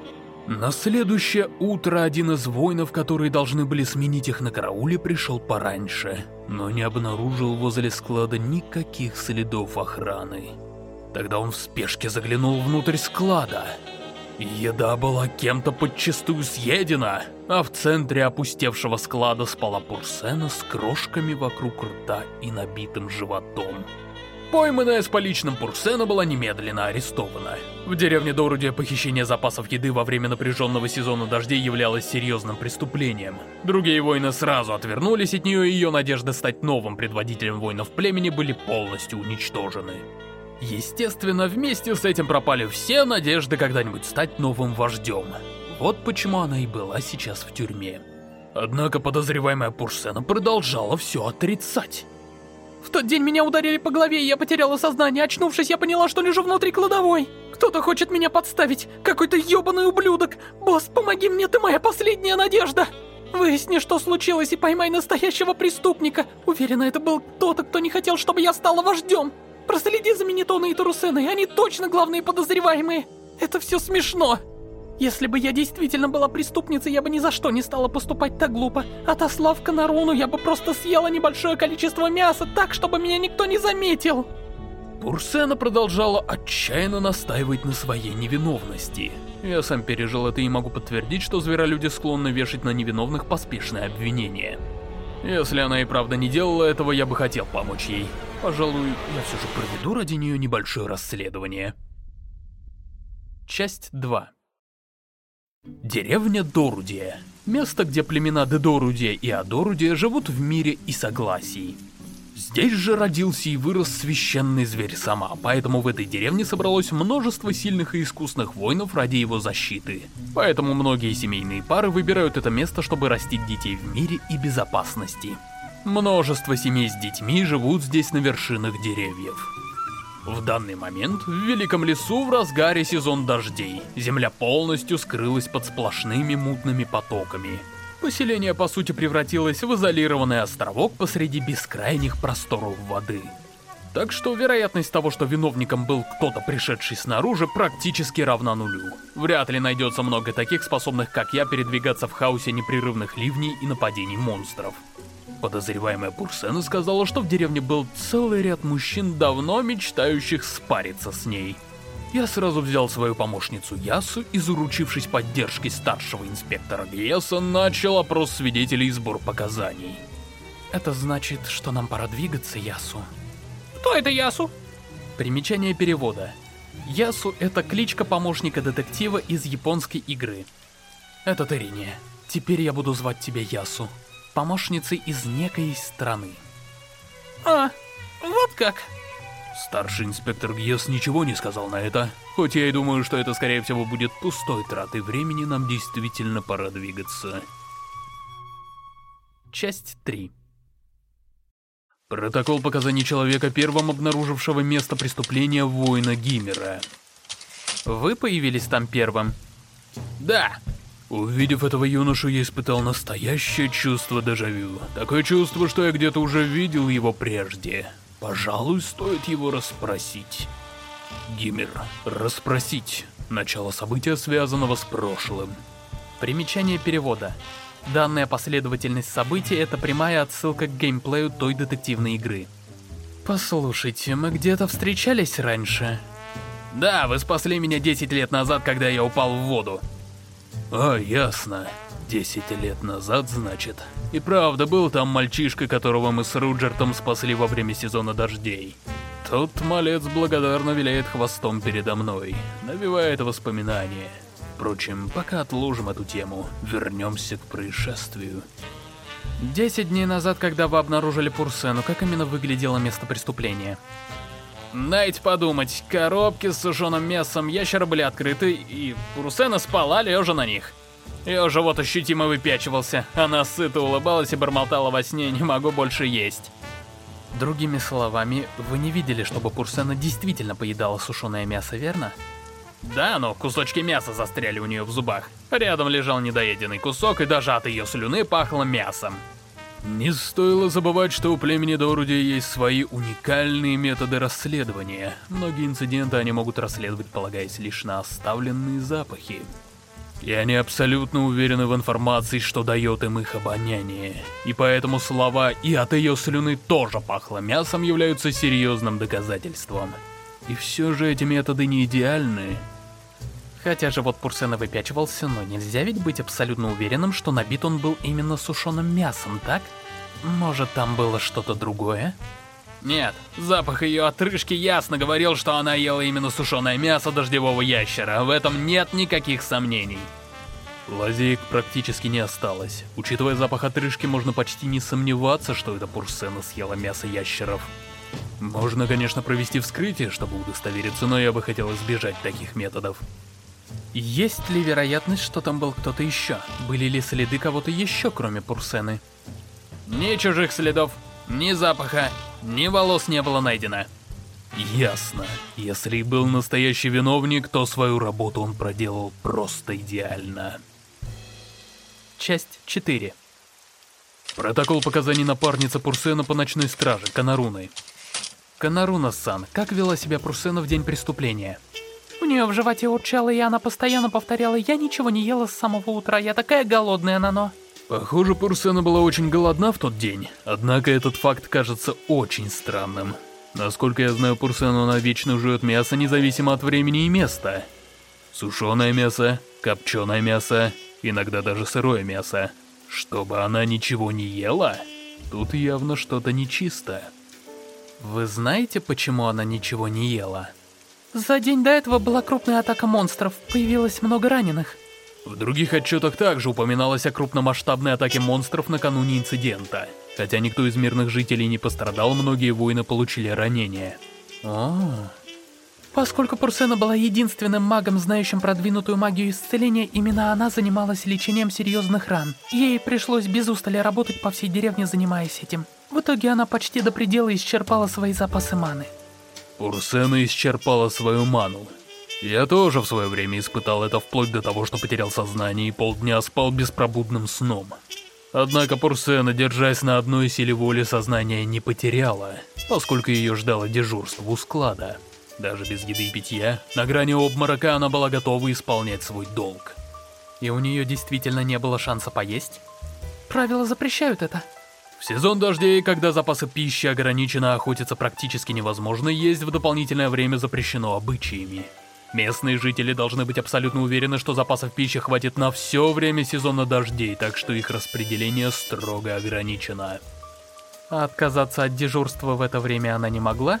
На следующее утро один из воинов, которые должны были сменить их на карауле, пришел пораньше, но не обнаружил возле склада никаких следов охраны. Тогда он в спешке заглянул внутрь склада. Еда была кем-то подчистую съедена, а в центре опустевшего склада спала Пурсена с крошками вокруг рта и набитым животом. Пойманная с поличным Пурсена была немедленно арестована. В деревне Дорудия похищение запасов еды во время напряженного сезона дождей являлось серьезным преступлением. Другие воины сразу отвернулись от нее, и ее надежды стать новым предводителем воинов племени были полностью уничтожены. Естественно, вместе с этим пропали все надежды когда-нибудь стать новым вождем. Вот почему она и была сейчас в тюрьме. Однако подозреваемая Пурсена продолжала все отрицать. В тот день меня ударили по голове, и я потеряла сознание. Очнувшись, я поняла, что лежу внутри кладовой. Кто-то хочет меня подставить. Какой-то ёбаный ублюдок. Босс, помоги мне, ты моя последняя надежда. Выясни, что случилось, и поймай настоящего преступника. Уверена, это был кто-то, кто не хотел, чтобы я стала вождем. Проследи за Минитоной и Тарусеной, они точно главные подозреваемые. Это все смешно. Если бы я действительно была преступницей, я бы ни за что не стала поступать так глупо. Отослав Канаруну, я бы просто съела небольшое количество мяса так, чтобы меня никто не заметил. Пурсена продолжала отчаянно настаивать на своей невиновности. Я сам пережил это и могу подтвердить, что зверолюди склонны вешать на невиновных поспешные обвинения. Если она и правда не делала этого, я бы хотел помочь ей. Пожалуй, я все же проведу ради нее небольшое расследование. Часть 2 Деревня Дорудия. Место, где племена Дедорудия и Адорудия живут в мире и согласии. Здесь же родился и вырос священный зверь сама, поэтому в этой деревне собралось множество сильных и искусных воинов ради его защиты. Поэтому многие семейные пары выбирают это место, чтобы растить детей в мире и безопасности. Множество семей с детьми живут здесь на вершинах деревьев. В данный момент в Великом лесу в разгаре сезон дождей. Земля полностью скрылась под сплошными мутными потоками. Поселение, по сути, превратилось в изолированный островок посреди бескрайних просторов воды. Так что вероятность того, что виновником был кто-то пришедший снаружи, практически равна нулю. Вряд ли найдется много таких, способных, как я, передвигаться в хаосе непрерывных ливней и нападений монстров. Подозреваемая Пурсена сказала, что в деревне был целый ряд мужчин, давно мечтающих спариться с ней. Я сразу взял свою помощницу Ясу и, заручившись поддержкой старшего инспектора Гьеса, начал опрос свидетелей и сбор показаний. Это значит, что нам пора двигаться, Ясу. Кто это Ясу? Примечание перевода. Ясу — это кличка помощника детектива из японской игры. Это Териния. Теперь я буду звать тебя Ясу помощницей из некой страны. А, Вот как? Старший инспектор Гьес ничего не сказал на это. Хоть я и думаю, что это скорее всего будет пустой тратой времени, нам действительно пора двигаться. Часть 3 Протокол показаний человека, первым обнаружившего место преступления воина Гиммера. Вы появились там первым? Да. Увидев этого юношу, я испытал настоящее чувство дежавю. Такое чувство, что я где-то уже видел его прежде. Пожалуй, стоит его расспросить. Гиммер. Расспросить. Начало события, связанного с прошлым. Примечание перевода. Данная последовательность событий — это прямая отсылка к геймплею той детективной игры. Послушайте, мы где-то встречались раньше? Да, вы спасли меня 10 лет назад, когда я упал в воду. А, ясно. 10 лет назад, значит. И правда, был там мальчишка, которого мы с Руджертом спасли во время сезона дождей. Тот малец благодарно виляет хвостом передо мной, навевает воспоминания. Впрочем, пока отложим эту тему, вернемся к происшествию. Десять дней назад, когда вы обнаружили Пурсену, как именно выглядело место преступления? Дайте подумать, коробки с сушеным мясом ящера были открыты, и Пурсена спала, лежа на них. Ее живот ощутимо выпячивался, она сыто улыбалась и бормотала во сне «не могу больше есть». Другими словами, вы не видели, чтобы Пурсена действительно поедала сушеное мясо, верно? Да, но кусочки мяса застряли у нее в зубах. Рядом лежал недоеденный кусок, и даже от ее слюны пахло мясом. Не стоило забывать, что у племени Доруди есть свои уникальные методы расследования. Многие инциденты они могут расследовать, полагаясь лишь на оставленные запахи. И они абсолютно уверены в информации, что дает им их обоняние. И поэтому слова «и от ее слюны тоже пахло мясом» являются серьезным доказательством. И все же эти методы не идеальны. Хотя живот Пурсена выпячивался, но нельзя ведь быть абсолютно уверенным, что набит он был именно сушеным мясом, так? Может, там было что-то другое? Нет, запах ее отрыжки ясно говорил, что она ела именно сушеное мясо дождевого ящера. В этом нет никаких сомнений. Лазеек практически не осталось. Учитывая запах отрыжки, можно почти не сомневаться, что эта Пурсена съела мясо ящеров. Можно, конечно, провести вскрытие, чтобы удостовериться, но я бы хотел избежать таких методов. Есть ли вероятность, что там был кто-то еще? Были ли следы кого-то еще, кроме Пурсены? Ни чужих следов, ни запаха, ни волос не было найдено. Ясно. Если и был настоящий виновник, то свою работу он проделал просто идеально. Часть 4 Протокол показаний напарницы Пурсена по ночной страже, Канаруны. Канаруна-сан, как вела себя Пурсена в день преступления? У нее в животе урчало, и она постоянно повторяла «Я ничего не ела с самого утра, я такая голодная, Нано». Похоже, Пурсена была очень голодна в тот день, однако этот факт кажется очень странным. Насколько я знаю, Пурсену она вечно жует мясо, независимо от времени и места. Сушеное мясо, копченое мясо, иногда даже сырое мясо. Чтобы она ничего не ела? Тут явно что-то нечисто. Вы знаете, почему она ничего не ела? За день до этого была крупная атака монстров, появилось много раненых. В других отчетах также упоминалось о крупномасштабной атаке монстров накануне инцидента. Хотя никто из мирных жителей не пострадал, многие воины получили ранения. О, Поскольку Пурсена была единственным магом, знающим продвинутую магию исцеления, именно она занималась лечением серьезных ран. Ей пришлось без устали работать по всей деревне, занимаясь этим. В итоге она почти до предела исчерпала свои запасы маны. Пурсена исчерпала свою ману. Я тоже в свое время испытал это вплоть до того, что потерял сознание и полдня спал беспробудным сном. Однако Пурсена, держась на одной силе воли, сознание не потеряла, поскольку ее ждало дежурство у склада. Даже без еды и питья, на грани обморока она была готова исполнять свой долг. И у нее действительно не было шанса поесть? Правила запрещают это. В сезон дождей, когда запасы пищи ограничены, охотиться практически невозможно, есть в дополнительное время запрещено обычаями. Местные жители должны быть абсолютно уверены, что запасов пищи хватит на все время сезона дождей, так что их распределение строго ограничено. А отказаться от дежурства в это время она не могла?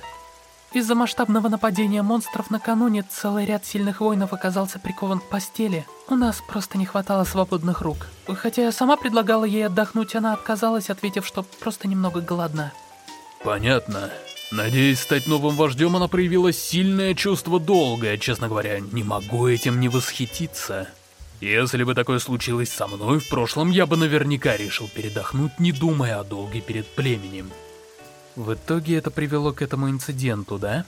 Из-за масштабного нападения монстров накануне целый ряд сильных воинов оказался прикован к постели. У нас просто не хватало свободных рук. Хотя я сама предлагала ей отдохнуть, она отказалась, ответив, что просто немного голодна. Понятно. Надеясь стать новым вождем, она проявила сильное чувство долга. Честно говоря, не могу этим не восхититься. Если бы такое случилось со мной в прошлом, я бы наверняка решил передохнуть, не думая о долге перед племенем. В итоге это привело к этому инциденту, да?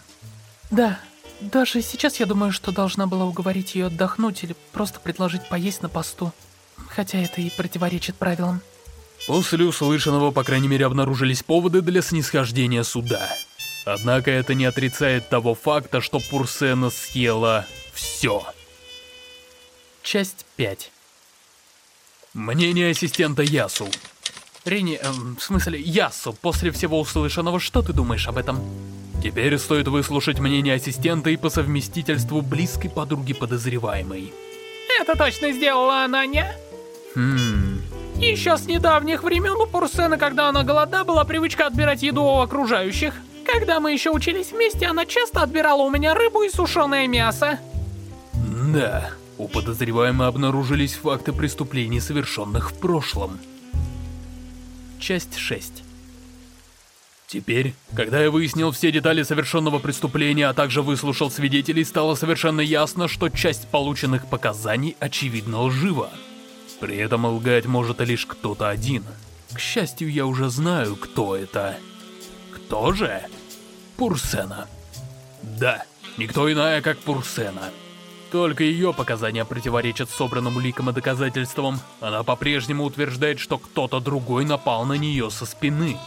Да. Даже сейчас я думаю, что должна была уговорить ее отдохнуть или просто предложить поесть на посту. Хотя это и противоречит правилам. После услышанного, по крайней мере, обнаружились поводы для снисхождения суда. Однако это не отрицает того факта, что Пурсена съела все. Часть 5 Мнение ассистента Ясу. Рини, эм, в смысле, Ясу, после всего услышанного, что ты думаешь об этом? Теперь стоит выслушать мнение ассистента и по совместительству близкой подруги подозреваемой. Это точно сделала она, не? Хм... Еще с недавних времен у Пурсена, когда она голодна, была привычка отбирать еду у окружающих. Когда мы еще учились вместе, она часто отбирала у меня рыбу и сушеное мясо. Да, у подозреваемой обнаружились факты преступлений, совершенных в прошлом. Часть 6 Теперь, когда я выяснил все детали совершенного преступления, а также выслушал свидетелей, стало совершенно ясно, что часть полученных показаний очевидно лжива. При этом лгать может лишь кто-то один. К счастью, я уже знаю, кто это. Кто же? Пурсена. Да, никто иная, как Пурсена. Только ее показания противоречат собранным уликам и доказательствам. Она по-прежнему утверждает, что кто-то другой напал на нее со спины.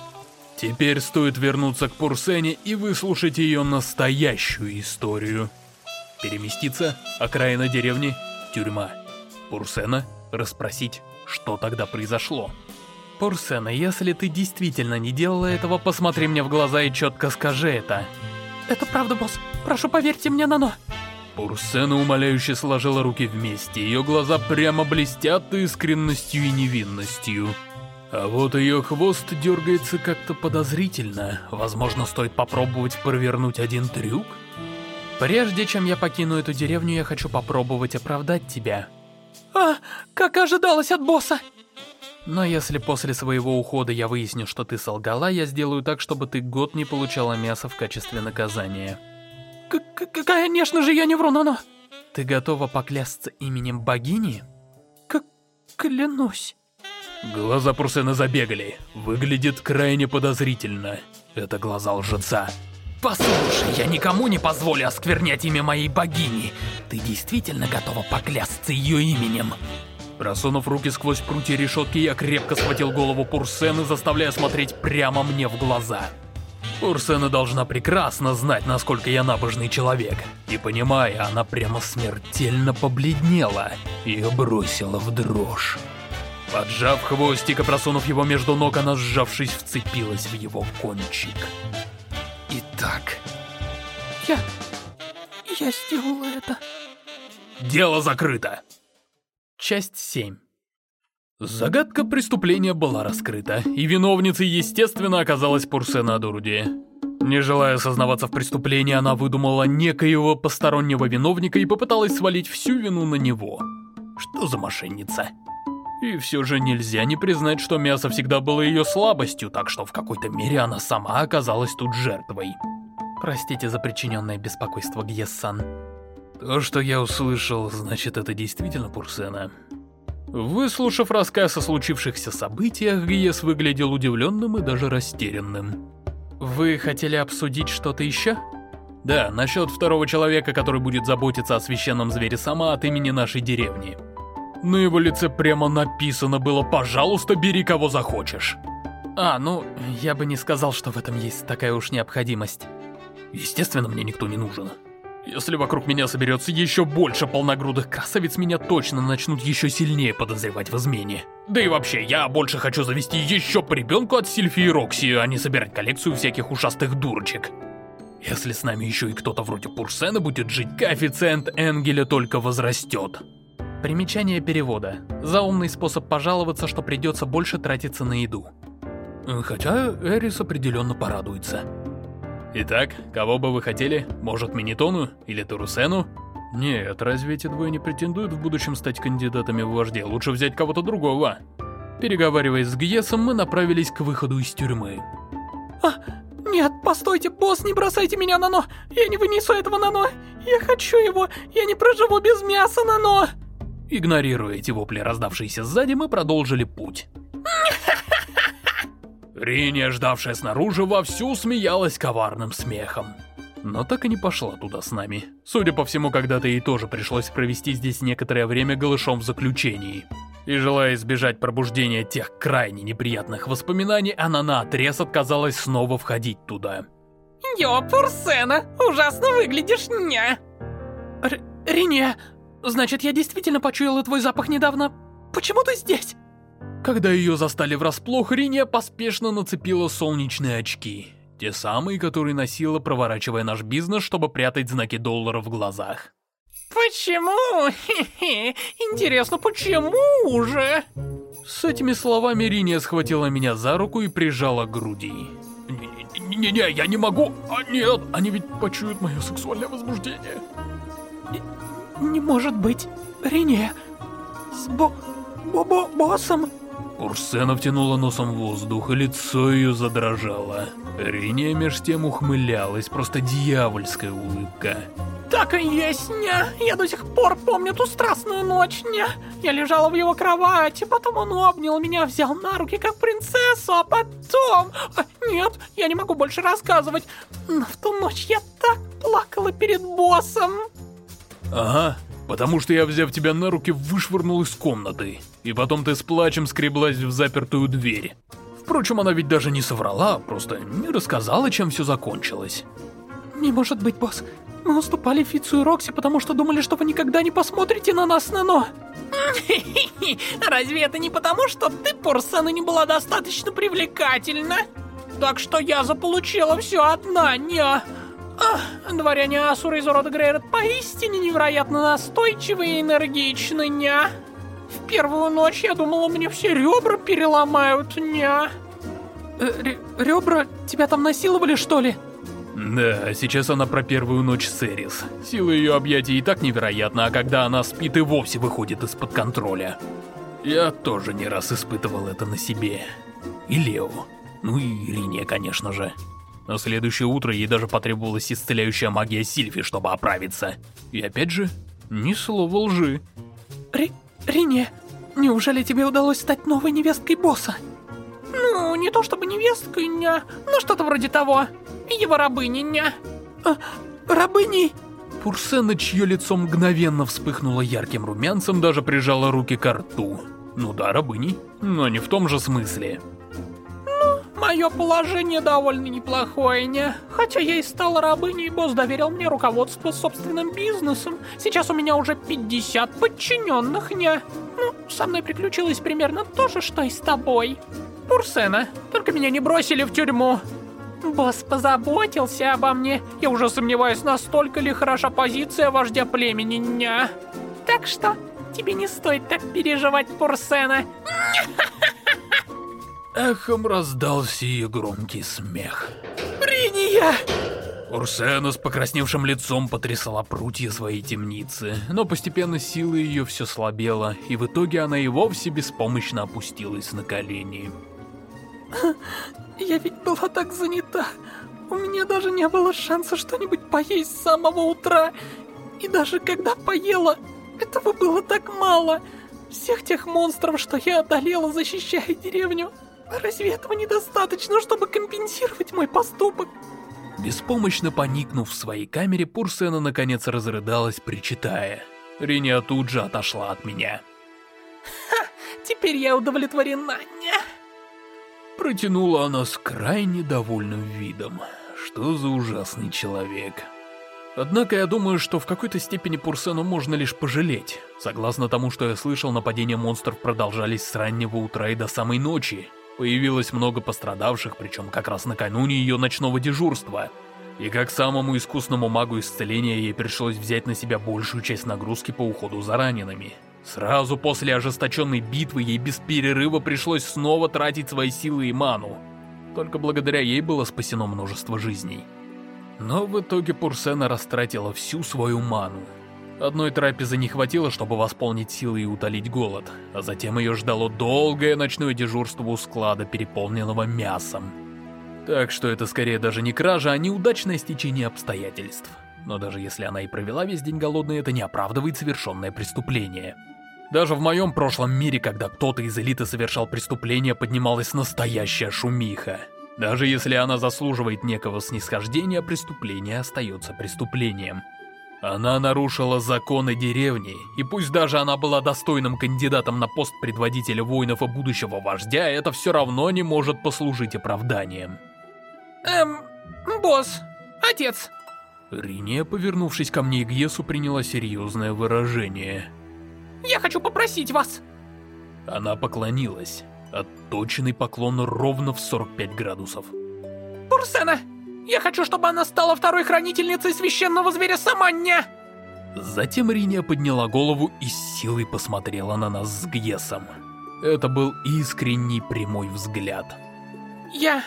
Теперь стоит вернуться к Пурсене и выслушать ее настоящую историю. Переместиться, окраина деревни, тюрьма. Пурсена, расспросить, что тогда произошло. Пурсена, если ты действительно не делала этого, посмотри мне в глаза и четко скажи это. Это правда, босс. Прошу, поверьте мне на но. Пурсена умоляюще сложила руки вместе, ее глаза прямо блестят искренностью и невинностью. А вот ее хвост дергается как-то подозрительно. Возможно, стоит попробовать провернуть один трюк? Прежде чем я покину эту деревню, я хочу попробовать оправдать тебя. А, как ожидалось от босса! Но если после своего ухода я выясню, что ты солгала, я сделаю так, чтобы ты год не получала мясо в качестве наказания. К -к Конечно же, я не вру, но-но. Ты готова поклясться именем богини? К клянусь. Глаза Пурсена забегали. Выглядит крайне подозрительно. Это глаза лжеца. Послушай, я никому не позволю осквернять имя моей богини. Ты действительно готова поклясться ее именем? Просунув руки сквозь прутья решетки, я крепко схватил голову Пурсены, заставляя смотреть прямо мне в глаза. Пурсена должна прекрасно знать, насколько я набожный человек. И понимая, она прямо смертельно побледнела и бросила в дрожь. Поджав хвостик и просунув его между ног, она, сжавшись, вцепилась в его кончик. Итак... Я... я сделала это. Дело закрыто. Часть 7 Загадка преступления была раскрыта, и виновницей, естественно, оказалась Пурсена Адуруди. Не желая сознаваться в преступлении, она выдумала некоего постороннего виновника и попыталась свалить всю вину на него. Что за мошенница? И все же нельзя не признать, что мясо всегда было ее слабостью, так что в какой-то мере она сама оказалась тут жертвой. Простите за причиненное беспокойство, Гьессан. То, что я услышал, значит это действительно Пурсена. Выслушав рассказ о случившихся событиях, Гиес выглядел удивленным и даже растерянным. Вы хотели обсудить что-то еще? Да, насчет второго человека, который будет заботиться о священном звере сама от имени нашей деревни. На его лице прямо написано было «Пожалуйста, бери кого захочешь». А, ну, я бы не сказал, что в этом есть такая уж необходимость. Естественно, мне никто не нужен. Если вокруг меня соберется еще больше полногрудых красавиц, меня точно начнут еще сильнее подозревать в измене. Да и вообще, я больше хочу завести еще по ребенку от Сильфи и Рокси, а не собирать коллекцию всяких ушастых дурочек. Если с нами еще и кто-то вроде Пурсена будет жить, коэффициент Энгеля только возрастет. Примечание перевода. Заумный способ пожаловаться, что придется больше тратиться на еду. Хотя Эрис определенно порадуется. Итак, кого бы вы хотели? Может, Минитону или Турусену? Нет, разве эти двое не претендуют в будущем стать кандидатами в вожде? Лучше взять кого-то другого. Переговариваясь с Гьесом, мы направились к выходу из тюрьмы. А, Нет, постойте, босс, не бросайте меня, Нано! Я не вынесу этого, Нано! Я хочу его! Я не проживу без мяса, Нано! Игнорируя эти вопли, раздавшиеся сзади, мы продолжили путь. Риния, ждавшая снаружи, вовсю смеялась коварным смехом. Но так и не пошла туда с нами. Судя по всему, когда-то ей тоже пришлось провести здесь некоторое время голышом в заключении. И желая избежать пробуждения тех крайне неприятных воспоминаний, она наотрез отказалась снова входить туда. Йо, Пурсена, ужасно выглядишь, ня. Р Риния, значит, я действительно почуяла твой запах недавно. Почему ты здесь? Когда ее застали врасплох, Риния поспешно нацепила солнечные очки. Те самые, которые носила, проворачивая наш бизнес, чтобы прятать знаки доллара в глазах. Почему? Интересно, почему же? С этими словами Риния схватила меня за руку и прижала к груди. Не-не-не, я не могу. А нет, они ведь почуют мое сексуальное возбуждение. Не, не может быть. Риния, с бо... бо-бо... боссом... Урсена втянула носом воздух, и лицо ее задрожало. Риния меж тем ухмылялась, просто дьявольская улыбка. Так и есть, ня. Я до сих пор помню ту страстную ночь, ня. Я лежала в его кровати, потом он обнял меня, взял на руки как принцессу, а потом... А, нет, я не могу больше рассказывать. Но в ту ночь я так плакала перед боссом. Ага, потому что я, взяв тебя на руки, вышвырнул из комнаты. И потом ты с плачем скреблась в запертую дверь. Впрочем, она ведь даже не соврала, просто не рассказала, чем все закончилось. Не может быть, босс. Мы уступали Фицу и Рокси, потому что думали, что вы никогда не посмотрите на нас, Нано. Разве это не потому, что ты, Пурсана, не была достаточно привлекательна? Так что я заполучила все одна, не... Ах, дворяне Асура из рода Грейрот поистине невероятно настойчивы и энергичны, ня. В первую ночь я думала, мне все ребра переломают, ня. Э, ребра? Тебя там насиловали, что ли? Да, сейчас она про первую ночь с Эрис. Сила ее объятий и так невероятна, а когда она спит и вовсе выходит из-под контроля. Я тоже не раз испытывал это на себе. И Лео. Ну и Ирине, конечно же. На следующее утро ей даже потребовалась исцеляющая магия Сильфи, чтобы оправиться. И опять же, ни слова лжи. Ри... Рине, неужели тебе удалось стать новой невесткой босса? Ну, не то чтобы невесткой, ня, но что-то вроде того. Его рабыни, ня. А, рабыни? Пурсена, чье лицо мгновенно вспыхнуло ярким румянцем, даже прижала руки к рту. Ну да, рабыни, но не в том же смысле. Мое положение довольно неплохое, не? Хотя я и стала рабыней, босс доверил мне руководство собственным бизнесом. Сейчас у меня уже 50 подчиненных, не? Ну, со мной приключилось примерно то же, что и с тобой. Пурсена, только меня не бросили в тюрьму. Босс позаботился обо мне. Я уже сомневаюсь, настолько ли хороша позиция вождя племени Ня. Так что, тебе не стоит так переживать, Пурсена. Эхом раздался ее громкий смех. Бриния! Урсена с покрасневшим лицом потрясала прутья своей темницы, но постепенно сила ее все слабела, и в итоге она и вовсе беспомощно опустилась на колени. Я ведь была так занята. У меня даже не было шанса что-нибудь поесть с самого утра. И даже когда поела, этого было так мало. Всех тех монстров, что я одолела, защищая деревню. Разве этого недостаточно, чтобы компенсировать мой поступок? Беспомощно поникнув в своей камере, Пурсена наконец разрыдалась, причитая. Риня тут же отошла от меня. Ха, теперь я удовлетворена. Протянула она с крайне довольным видом. Что за ужасный человек. Однако я думаю, что в какой-то степени Пурсену можно лишь пожалеть. Согласно тому, что я слышал, нападения монстров продолжались с раннего утра и до самой ночи. Появилось много пострадавших, причем как раз накануне ее ночного дежурства. И как самому искусному магу исцеления ей пришлось взять на себя большую часть нагрузки по уходу за ранеными. Сразу после ожесточенной битвы ей без перерыва пришлось снова тратить свои силы и ману. Только благодаря ей было спасено множество жизней. Но в итоге Пурсена растратила всю свою ману. Одной трапезы не хватило, чтобы восполнить силы и утолить голод, а затем ее ждало долгое ночное дежурство у склада, переполненного мясом. Так что это скорее даже не кража, а неудачное стечение обстоятельств. Но даже если она и провела весь день голодной, это не оправдывает совершенное преступление. Даже в моем прошлом мире, когда кто-то из элиты совершал преступление, поднималась настоящая шумиха. Даже если она заслуживает некого снисхождения, преступление остается преступлением. Она нарушила законы деревни, и пусть даже она была достойным кандидатом на пост предводителя воинов и будущего вождя, это все равно не может послужить оправданием. Эм, босс, отец. Риния, повернувшись ко мне и Гьесу, приняла серьезное выражение. Я хочу попросить вас. Она поклонилась. Отточенный поклон ровно в 45 градусов. Пурсена, я хочу, чтобы она стала второй хранительницей священного зверя Саманья. Затем Риния подняла голову и с силой посмотрела на нас с Гьесом. Это был искренний прямой взгляд. Я...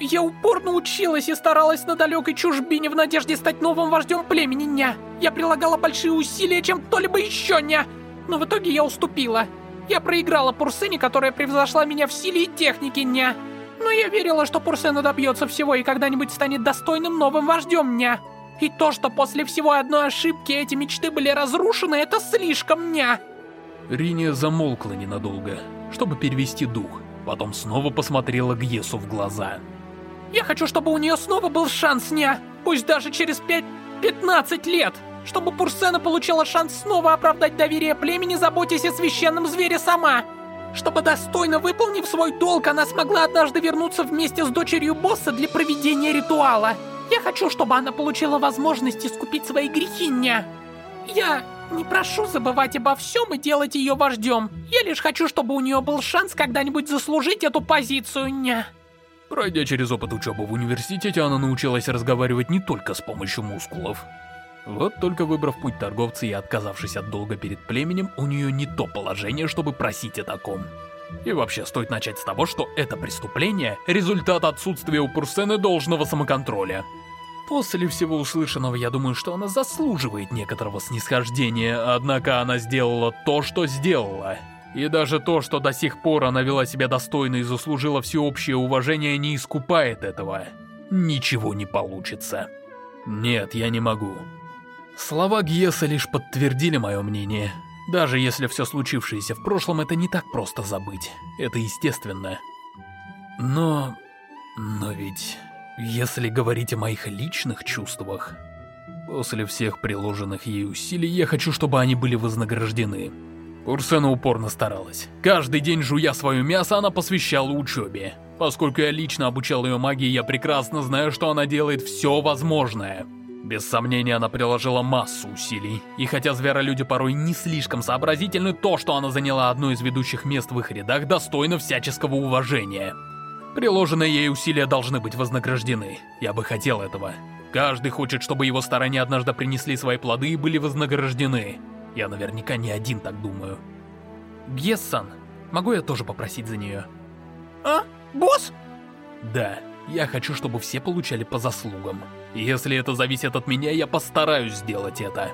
Я упорно училась и старалась на далекой чужбине в надежде стать новым вождем племени Ня. Я прилагала большие усилия, чем кто-либо еще Ня. Но в итоге я уступила. Я проиграла Пурсене, которая превзошла меня в силе и технике Ня. Но я верила, что Пурсена добьется всего и когда-нибудь станет достойным новым вождем Ня. И то, что после всего одной ошибки эти мечты были разрушены, это слишком Ня. Риния замолкла ненадолго, чтобы перевести дух. Потом снова посмотрела Гьесу в глаза. Я хочу, чтобы у нее снова был шанс, Ня. Пусть даже через 5-15 лет чтобы Пурсена получила шанс снова оправдать доверие племени, заботясь о священном звере сама. Чтобы достойно выполнив свой долг, она смогла однажды вернуться вместе с дочерью босса для проведения ритуала. Я хочу, чтобы она получила возможность искупить свои грехи, ня. Я не прошу забывать обо всем и делать ее вождем. Я лишь хочу, чтобы у нее был шанс когда-нибудь заслужить эту позицию, ня. Пройдя через опыт учебы в университете, она научилась разговаривать не только с помощью мускулов. Вот только выбрав путь торговца и отказавшись от долга перед племенем, у нее не то положение, чтобы просить о таком. И вообще, стоит начать с того, что это преступление – результат отсутствия у Пурсены должного самоконтроля. После всего услышанного, я думаю, что она заслуживает некоторого снисхождения, однако она сделала то, что сделала. И даже то, что до сих пор она вела себя достойно и заслужила всеобщее уважение, не искупает этого. Ничего не получится. Нет, я не могу. Слова Гьеса лишь подтвердили мое мнение. Даже если все случившееся в прошлом, это не так просто забыть. Это естественно. Но... Но ведь... Если говорить о моих личных чувствах... После всех приложенных ей усилий, я хочу, чтобы они были вознаграждены. Урсена упорно старалась. Каждый день, жуя свое мясо, она посвящала учебе. Поскольку я лично обучал ее магии, я прекрасно знаю, что она делает все возможное. Без сомнения, она приложила массу усилий, и хотя зверолюди порой не слишком сообразительны, то, что она заняла одно из ведущих мест в их рядах, достойно всяческого уважения. Приложенные ей усилия должны быть вознаграждены. Я бы хотел этого. Каждый хочет, чтобы его старания однажды принесли свои плоды и были вознаграждены. Я наверняка не один так думаю. Гессан, могу я тоже попросить за нее? А? Босс? Да, я хочу, чтобы все получали по заслугам. Если это зависит от меня, я постараюсь сделать это.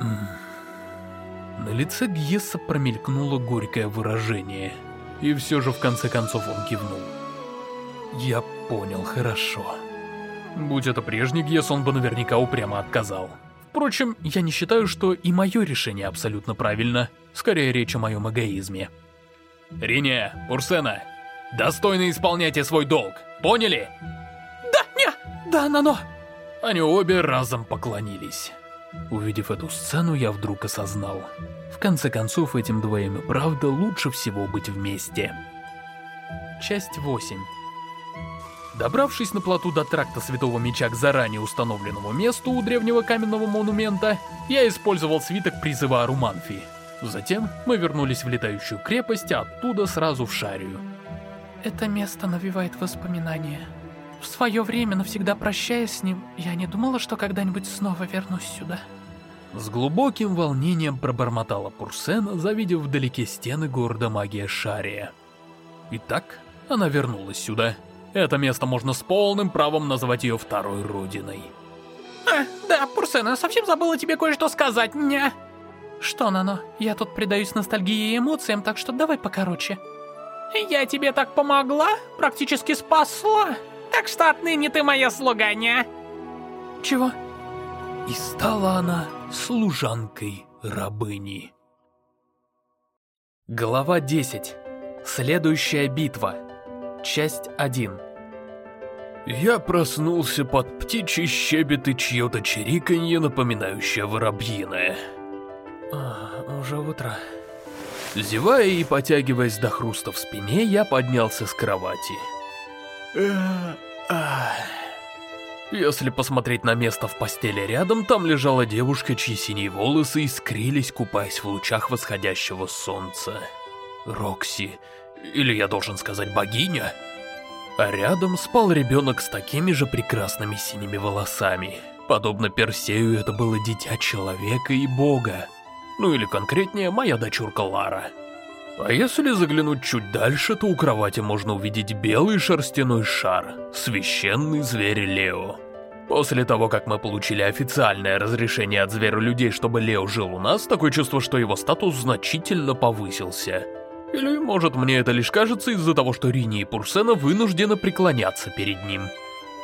На лице Гьесса промелькнуло горькое выражение. И все же в конце концов он кивнул. Я понял, хорошо. Будь это прежний Гьесс, он бы наверняка упрямо отказал. Впрочем, я не считаю, что и мое решение абсолютно правильно. Скорее речь о моем эгоизме. Рине, Урсена, достойно исполняйте свой долг, поняли? Да, не, да, Нано. Они обе разом поклонились. Увидев эту сцену, я вдруг осознал. В конце концов, этим двоим и правда лучше всего быть вместе. Часть 8 Добравшись на плоту до тракта Святого Меча к заранее установленному месту у древнего каменного монумента, я использовал свиток призыва Аруманфи. Затем мы вернулись в летающую крепость, а оттуда сразу в Шарию. Это место навевает воспоминания. В свое время, навсегда прощаясь с ним, я не думала, что когда-нибудь снова вернусь сюда. С глубоким волнением пробормотала Пурсена, завидев вдалеке стены города Магия Шария. Итак, она вернулась сюда. Это место можно с полным правом назвать ее второй родиной. А, да, Пурсена, совсем забыла тебе кое-что сказать, ня. Что, Нано, я тут предаюсь ностальгии и эмоциям, так что давай покороче. Я тебе так помогла, практически спасла. Так что отныне ты моя слуга, не? Чего? И стала она служанкой рабыни. Глава 10. Следующая битва. Часть 1. Я проснулся под птичий щебет и чье-то чириканье, напоминающее воробьиное. А, уже утро. Зевая и потягиваясь до хруста в спине, я поднялся с кровати. Если посмотреть на место в постели рядом, там лежала девушка, чьи синие волосы искрились, купаясь в лучах восходящего солнца. Рокси, или я должен сказать богиня? А рядом спал ребенок с такими же прекрасными синими волосами. Подобно Персею, это было дитя человека и бога. Ну или конкретнее, моя дочурка Лара. А если заглянуть чуть дальше, то у кровати можно увидеть белый шерстяной шар, священный зверь Лео. После того, как мы получили официальное разрешение от зверолюдей, чтобы Лео жил у нас, такое чувство, что его статус значительно повысился. Или, может, мне это лишь кажется из-за того, что Рини и Пурсена вынуждены преклоняться перед ним.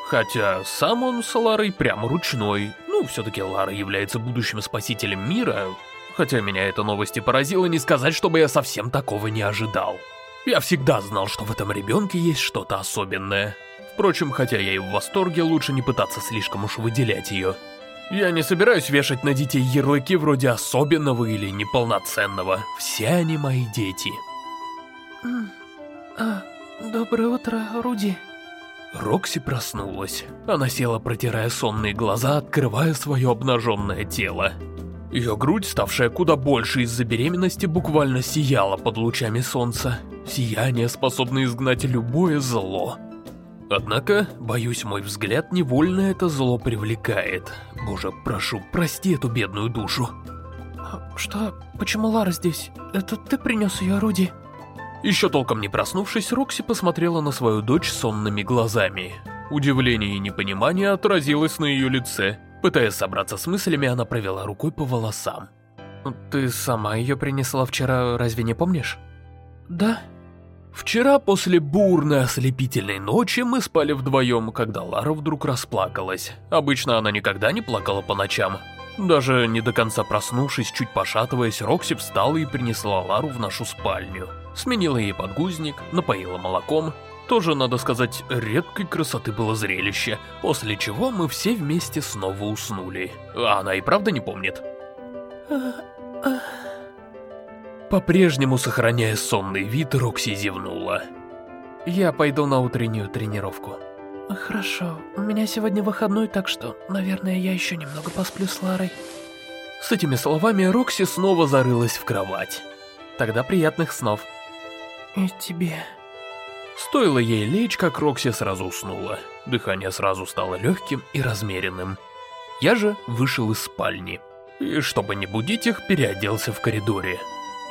Хотя сам он с Ларой прямо ручной. Ну, все-таки Лара является будущим спасителем мира, Хотя меня эта новость и поразила, не сказать, чтобы я совсем такого не ожидал. Я всегда знал, что в этом ребенке есть что-то особенное. Впрочем, хотя я и в восторге, лучше не пытаться слишком уж выделять ее. Я не собираюсь вешать на детей ярлыки вроде особенного или неполноценного. Все они мои дети. А, доброе утро, Руди. Рокси проснулась. Она села, протирая сонные глаза, открывая свое обнаженное тело. Ее грудь, ставшая куда больше из-за беременности, буквально сияла под лучами солнца. Сияние, способное изгнать любое зло. Однако, боюсь, мой взгляд невольно это зло привлекает. Боже, прошу, прости эту бедную душу. Что? Почему Лара здесь? Это ты принес ее орудие? Еще толком не проснувшись, Рокси посмотрела на свою дочь сонными глазами. Удивление и непонимание отразилось на ее лице. Пытаясь собраться с мыслями, она провела рукой по волосам. «Ты сама ее принесла вчера, разве не помнишь?» «Да». Вчера после бурной ослепительной ночи мы спали вдвоем, когда Лара вдруг расплакалась. Обычно она никогда не плакала по ночам. Даже не до конца проснувшись, чуть пошатываясь, Рокси встала и принесла Лару в нашу спальню. Сменила ей подгузник, напоила молоком, тоже, надо сказать, редкой красоты было зрелище, после чего мы все вместе снова уснули. А она и правда не помнит? По-прежнему, сохраняя сонный вид, Рокси зевнула. Я пойду на утреннюю тренировку. Хорошо, у меня сегодня выходной, так что, наверное, я еще немного посплю с Ларой. С этими словами Рокси снова зарылась в кровать. Тогда приятных снов. И тебе... Стоило ей лечь, как Рокси сразу уснула. Дыхание сразу стало легким и размеренным. Я же вышел из спальни. И, чтобы не будить их, переоделся в коридоре.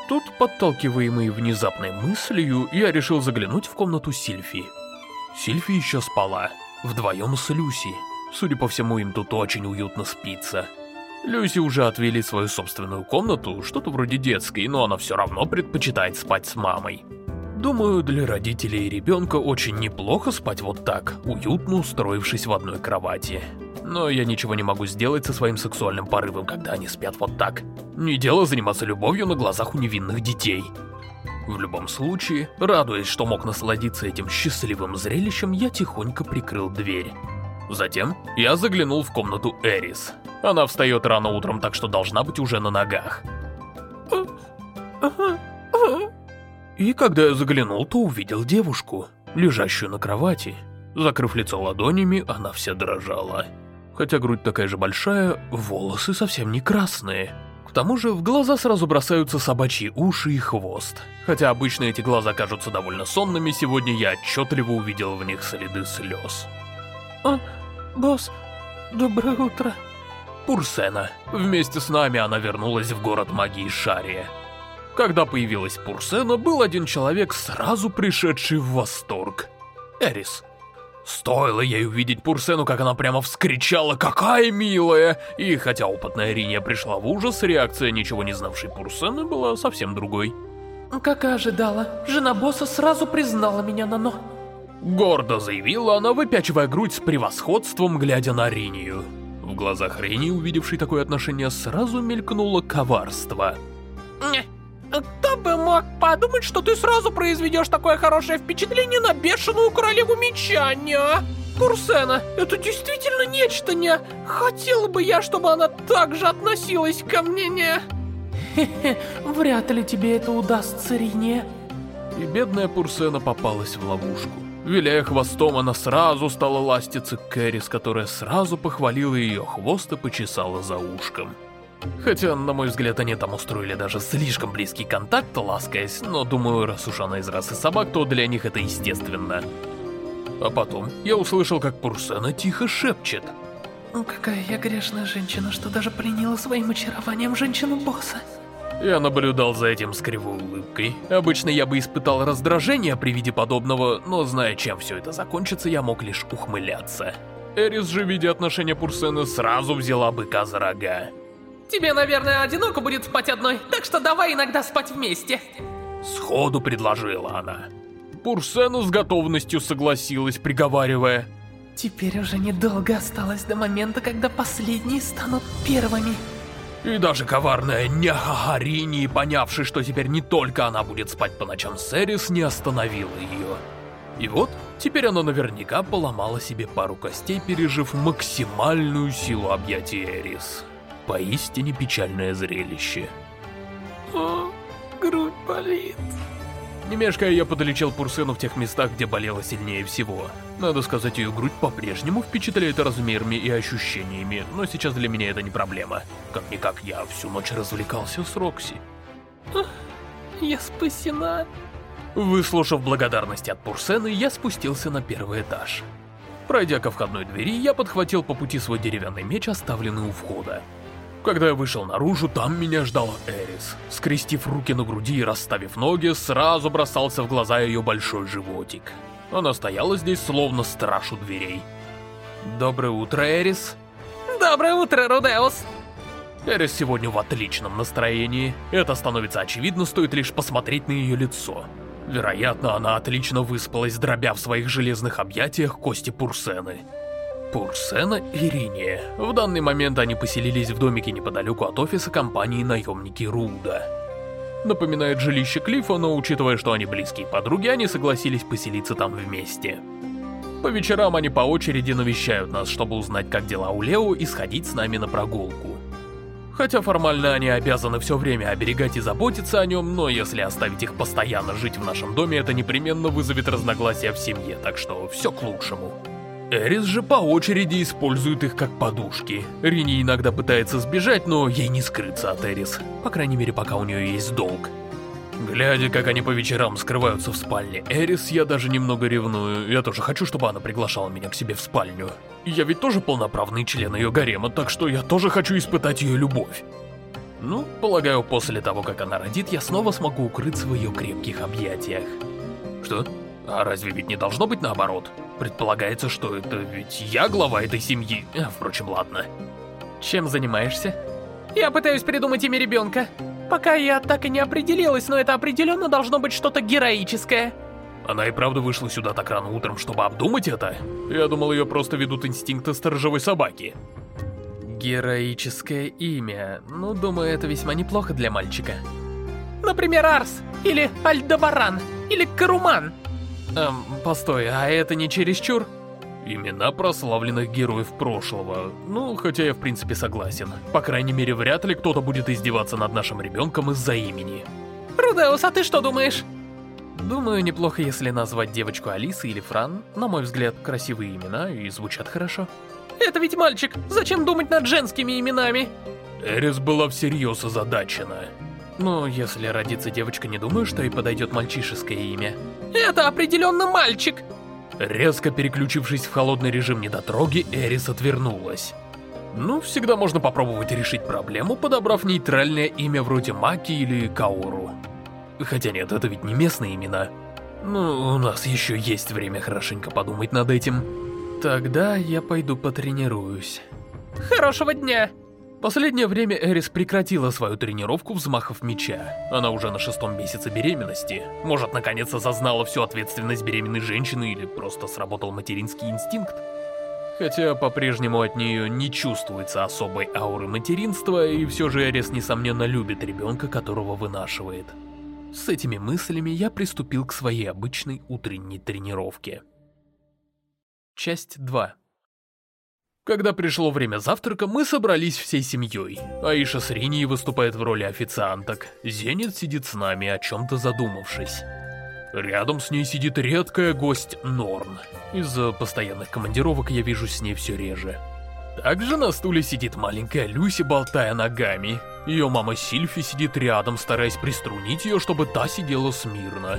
Тут, подталкиваемый внезапной мыслью, я решил заглянуть в комнату Сильфи. Сильфи еще спала, вдвоем с Люси. Судя по всему, им тут очень уютно спится. Люси уже отвели свою собственную комнату, что-то вроде детской, но она все равно предпочитает спать с мамой. Думаю, для родителей и ребенка очень неплохо спать вот так, уютно устроившись в одной кровати. Но я ничего не могу сделать со своим сексуальным порывом, когда они спят вот так. Не дело заниматься любовью на глазах у невинных детей. В любом случае, радуясь, что мог насладиться этим счастливым зрелищем, я тихонько прикрыл дверь. Затем я заглянул в комнату Эрис. Она встает рано утром, так что должна быть уже на ногах. И когда я заглянул, то увидел девушку, лежащую на кровати. Закрыв лицо ладонями, она вся дрожала. Хотя грудь такая же большая, волосы совсем не красные. К тому же в глаза сразу бросаются собачьи уши и хвост. Хотя обычно эти глаза кажутся довольно сонными, сегодня я отчетливо увидел в них следы слез. «А, босс, доброе утро». Пурсена. Вместе с нами она вернулась в город магии Шария. Когда появилась Пурсена, был один человек, сразу пришедший в восторг. Эрис. Стоило ей увидеть Пурсену, как она прямо вскричала «Какая милая!» И хотя опытная Риния пришла в ужас, реакция ничего не знавшей Пурсены была совсем другой. Как и ожидала, жена босса сразу признала меня на «но». Гордо заявила она, выпячивая грудь с превосходством, глядя на Ринию. В глазах Рини, увидевшей такое отношение, сразу мелькнуло коварство. Кто бы мог подумать, что ты сразу произведешь такое хорошее впечатление на бешеную королеву меча, не? Курсена, это действительно нечто, не? Хотела бы я, чтобы она так же относилась ко мне, не? Хе-хе, вряд ли тебе это удастся, Рине. И бедная Пурсена попалась в ловушку. Виляя хвостом, она сразу стала ластиться к Кэрис, которая сразу похвалила ее хвост и почесала за ушком. Хотя, на мой взгляд, они там устроили даже слишком близкий контакт, ласкаясь, но думаю, раз уж она из расы собак, то для них это естественно. А потом я услышал, как Пурсена тихо шепчет. Какая я грешная женщина, что даже пленила своим очарованием женщину-босса. Я наблюдал за этим с кривой улыбкой. Обычно я бы испытал раздражение при виде подобного, но зная, чем все это закончится, я мог лишь ухмыляться. Эрис же, видя отношения Пурсены, сразу взяла быка за рога. Тебе, наверное, одиноко будет спать одной, так что давай иногда спать вместе. Сходу предложила она. Пурсена с готовностью согласилась, приговаривая. Теперь уже недолго осталось до момента, когда последние станут первыми. И даже коварная Няхахарини, понявший, что теперь не только она будет спать по ночам с Эрис, не остановила ее. И вот, теперь она наверняка поломала себе пару костей, пережив максимальную силу объятий Эрис. Поистине печальное зрелище. О, грудь болит. Не мешкая, я подлечил Пурсену в тех местах, где болело сильнее всего. Надо сказать, ее грудь по-прежнему впечатляет размерами и ощущениями, но сейчас для меня это не проблема. Как-никак, я всю ночь развлекался с Рокси. Я спасена. Выслушав благодарность от Пурсены, я спустился на первый этаж. Пройдя ко входной двери, я подхватил по пути свой деревянный меч, оставленный у входа. Когда я вышел наружу, там меня ждала Эрис. Скрестив руки на груди и расставив ноги, сразу бросался в глаза ее большой животик. Она стояла здесь, словно страж у дверей. «Доброе утро, Эрис!» «Доброе утро, Рудеус!» Эрис сегодня в отличном настроении. Это становится очевидно, стоит лишь посмотреть на ее лицо. Вероятно, она отлично выспалась, дробя в своих железных объятиях кости Пурсены. Пурсена и Риния. В данный момент они поселились в домике неподалеку от офиса компании «Наемники Руда». Напоминает жилище Клиффа, но учитывая, что они близкие подруги, они согласились поселиться там вместе. По вечерам они по очереди навещают нас, чтобы узнать, как дела у Лео и сходить с нами на прогулку. Хотя формально они обязаны все время оберегать и заботиться о нем, но если оставить их постоянно жить в нашем доме, это непременно вызовет разногласия в семье, так что все к лучшему. Эрис же по очереди использует их как подушки. Рини иногда пытается сбежать, но ей не скрыться от Эрис. По крайней мере, пока у нее есть долг. Глядя, как они по вечерам скрываются в спальне Эрис, я даже немного ревную. Я тоже хочу, чтобы она приглашала меня к себе в спальню. Я ведь тоже полноправный член ее гарема, так что я тоже хочу испытать ее любовь. Ну, полагаю, после того, как она родит, я снова смогу укрыться в ее крепких объятиях. Что? А разве ведь не должно быть наоборот? Предполагается, что это ведь я глава этой семьи. А, впрочем, ладно. Чем занимаешься? Я пытаюсь придумать имя ребенка. Пока я так и не определилась, но это определенно должно быть что-то героическое. Она и правда вышла сюда так рано утром, чтобы обдумать это? Я думал, ее просто ведут инстинкты сторожевой собаки. Героическое имя. Ну, думаю, это весьма неплохо для мальчика. Например, Арс, или Альдебаран, или Каруман. Эм, постой, а это не чересчур? Имена прославленных героев прошлого. Ну, хотя я в принципе согласен. По крайней мере, вряд ли кто-то будет издеваться над нашим ребенком из-за имени. Рудеус, а ты что думаешь? Думаю, неплохо, если назвать девочку Алиса или Фран. На мой взгляд, красивые имена и звучат хорошо. Это ведь мальчик. Зачем думать над женскими именами? Эрис была всерьез озадачена. Ну, если родится девочка, не думаю, что и подойдет мальчишеское имя. Это определенно мальчик! Резко переключившись в холодный режим недотроги, Эрис отвернулась. Ну, всегда можно попробовать решить проблему, подобрав нейтральное имя вроде Маки или Каору. Хотя нет, это ведь не местные имена. Ну, у нас еще есть время хорошенько подумать над этим. Тогда я пойду потренируюсь. Хорошего дня! Последнее время Эрис прекратила свою тренировку взмахов меча. Она уже на шестом месяце беременности. Может, наконец осознала всю ответственность беременной женщины или просто сработал материнский инстинкт. Хотя по-прежнему от нее не чувствуется особой ауры материнства, и все же Эрис, несомненно, любит ребенка, которого вынашивает. С этими мыслями я приступил к своей обычной утренней тренировке. Часть 2 Когда пришло время завтрака, мы собрались всей семьей. Аиша с Риней выступает в роли официанток. Зенит сидит с нами, о чем-то задумавшись. Рядом с ней сидит редкая гость Норн. Из-за постоянных командировок я вижу с ней все реже. Также на стуле сидит маленькая Люси, болтая ногами. Ее мама Сильфи сидит рядом, стараясь приструнить ее, чтобы та сидела смирно.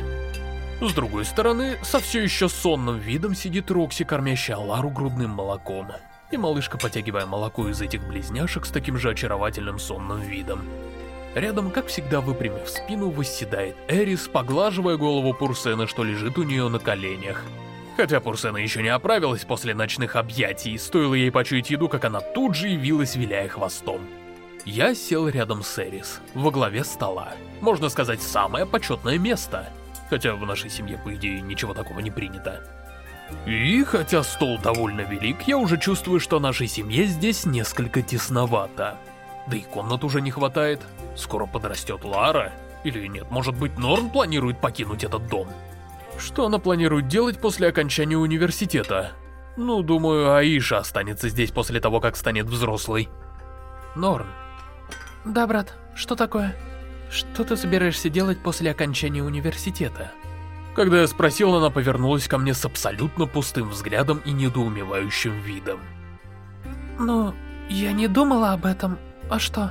С другой стороны, со все еще сонным видом сидит Рокси, кормящая Лару грудным молоком. И малышка, потягивая молоко из этих близняшек с таким же очаровательным сонным видом. Рядом, как всегда выпрямив спину, восседает Эрис, поглаживая голову Пурсена, что лежит у нее на коленях. Хотя Пурсена еще не оправилась после ночных объятий, стоило ей почуять еду, как она тут же явилась, виляя хвостом. Я сел рядом с Эрис, во главе стола. Можно сказать, самое почетное место. Хотя в нашей семье, по идее, ничего такого не принято. И хотя стол довольно велик, я уже чувствую, что нашей семье здесь несколько тесновато. Да и комнат уже не хватает. Скоро подрастет Лара. Или нет, может быть, Норн планирует покинуть этот дом? Что она планирует делать после окончания университета? Ну, думаю, Аиша останется здесь после того, как станет взрослой. Норн. Да, брат, что такое? Что ты собираешься делать после окончания университета? Когда я спросил, она повернулась ко мне с абсолютно пустым взглядом и недоумевающим видом. Ну, я не думала об этом. А что?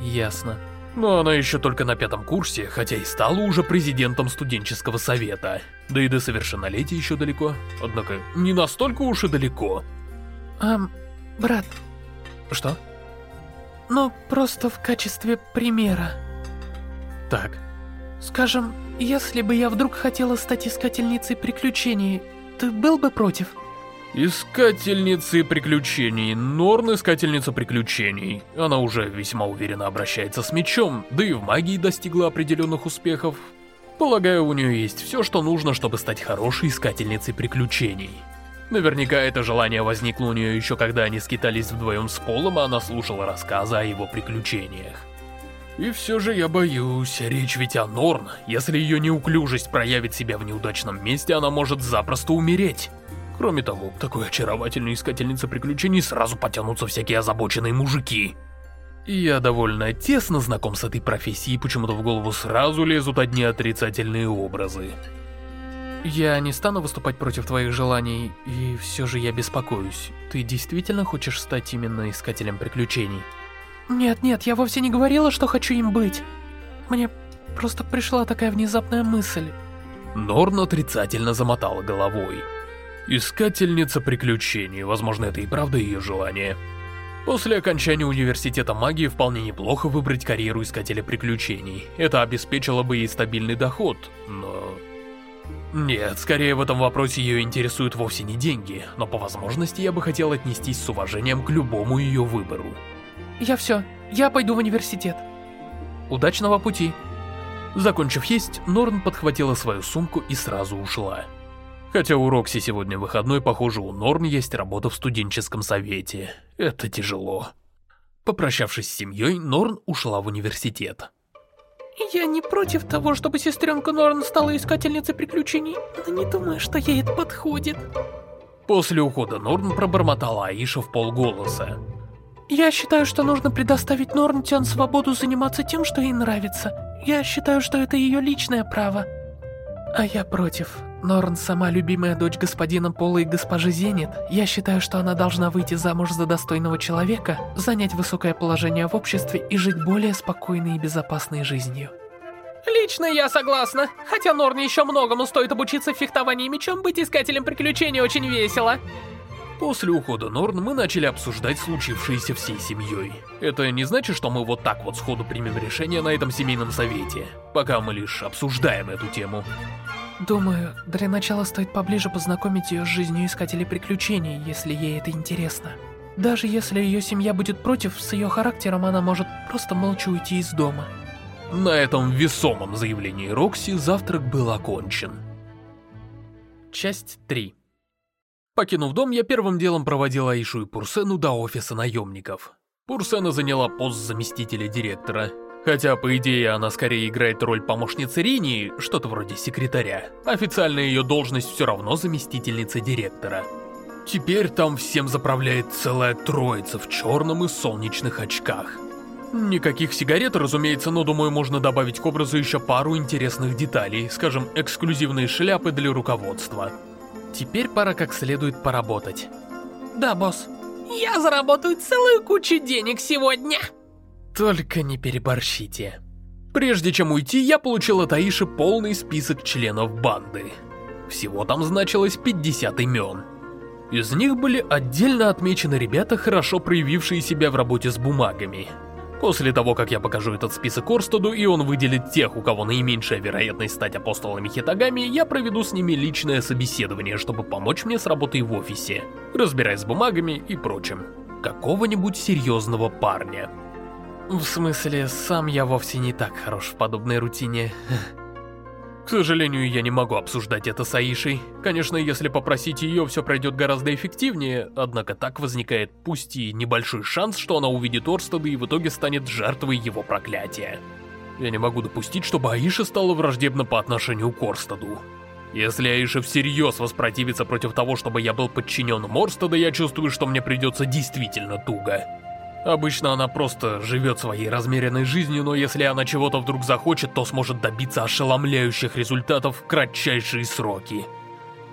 Ясно. Но она еще только на пятом курсе, хотя и стала уже президентом студенческого совета. Да и до совершеннолетия еще далеко. Однако, не настолько уж и далеко. Эм, брат. Что? Ну, просто в качестве примера. Так. Скажем, если бы я вдруг хотела стать искательницей приключений, ты был бы против? Искательницы приключений. Норн искательница приключений. Она уже весьма уверенно обращается с мечом, да и в магии достигла определенных успехов. Полагаю, у нее есть все, что нужно, чтобы стать хорошей искательницей приключений. Наверняка это желание возникло у нее еще когда они скитались вдвоем с Полом, а она слушала рассказы о его приключениях. И все же я боюсь, речь ведь о Норн. Если ее неуклюжесть проявит себя в неудачном месте, она может запросто умереть. Кроме того, к такой очаровательной искательнице приключений сразу потянутся всякие озабоченные мужики. Я довольно тесно знаком с этой профессией, почему-то в голову сразу лезут одни отрицательные образы. Я не стану выступать против твоих желаний, и все же я беспокоюсь. Ты действительно хочешь стать именно искателем приключений? Нет-нет, я вовсе не говорила, что хочу им быть. Мне просто пришла такая внезапная мысль. Норн отрицательно замотала головой. Искательница приключений, возможно, это и правда ее желание. После окончания университета магии вполне неплохо выбрать карьеру искателя приключений. Это обеспечило бы ей стабильный доход, но... Нет, скорее в этом вопросе ее интересуют вовсе не деньги, но по возможности я бы хотел отнестись с уважением к любому ее выбору. Я все, я пойду в университет. Удачного пути. Закончив есть, Норн подхватила свою сумку и сразу ушла. Хотя у Рокси сегодня выходной, похоже, у Норн есть работа в студенческом совете. Это тяжело. Попрощавшись с семьей, Норн ушла в университет. Я не против того, чтобы сестренка Норн стала искательницей приключений, но не думаю, что ей это подходит. После ухода Норн пробормотала Аиша в полголоса. Я считаю, что нужно предоставить Норн Тян свободу заниматься тем, что ей нравится. Я считаю, что это ее личное право. А я против. Норн сама любимая дочь господина Пола и госпожи Зенит. Я считаю, что она должна выйти замуж за достойного человека, занять высокое положение в обществе и жить более спокойной и безопасной жизнью. Лично я согласна. Хотя Норн еще многому стоит обучиться в фехтовании мечом, быть искателем приключений очень весело. После ухода Норн мы начали обсуждать случившееся всей семьей. Это не значит, что мы вот так вот сходу примем решение на этом семейном совете. Пока мы лишь обсуждаем эту тему. Думаю, для начала стоит поближе познакомить ее с жизнью Искателей Приключений, если ей это интересно. Даже если ее семья будет против, с ее характером она может просто молча уйти из дома. На этом весомом заявлении Рокси завтрак был окончен. Часть 3 Покинув дом, я первым делом проводил Аишу и Пурсену до офиса наемников. Пурсена заняла пост заместителя директора. Хотя, по идее, она скорее играет роль помощницы Ринии, что-то вроде секретаря. Официально ее должность все равно заместительница директора. Теперь там всем заправляет целая троица в черном и солнечных очках. Никаких сигарет, разумеется, но думаю, можно добавить к образу еще пару интересных деталей, скажем, эксклюзивные шляпы для руководства. Теперь пора как следует поработать. Да, босс. Я заработаю целую кучу денег сегодня. Только не переборщите. Прежде чем уйти, я получил от Аиши полный список членов банды. Всего там значилось 50 имен. Из них были отдельно отмечены ребята, хорошо проявившие себя в работе с бумагами. После того, как я покажу этот список Орстеду, и он выделит тех, у кого наименьшая вероятность стать апостолами Хитагами, я проведу с ними личное собеседование, чтобы помочь мне с работой в офисе, разбираясь с бумагами и прочим. Какого-нибудь серьезного парня. В смысле, сам я вовсе не так хорош в подобной рутине. К сожалению, я не могу обсуждать это с Аишей. Конечно, если попросить ее, все пройдет гораздо эффективнее, однако так возникает пусть и небольшой шанс, что она увидит Орстеда и в итоге станет жертвой его проклятия. Я не могу допустить, чтобы Аиша стала враждебна по отношению к Орстеду. Если Аиша всерьез воспротивится против того, чтобы я был подчиненным Орстеда, я чувствую, что мне придется действительно туго. Обычно она просто живет своей размеренной жизнью, но если она чего-то вдруг захочет, то сможет добиться ошеломляющих результатов в кратчайшие сроки.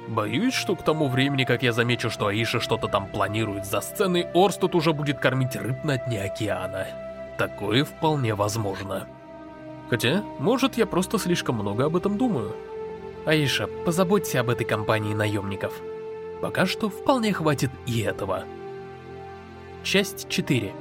Боюсь, что к тому времени, как я замечу, что Аиша что-то там планирует за сценой, Орстед уже будет кормить рыб на дне океана. Такое вполне возможно. Хотя, может, я просто слишком много об этом думаю. Аиша, позаботься об этой компании наемников. Пока что вполне хватит и этого. Часть 4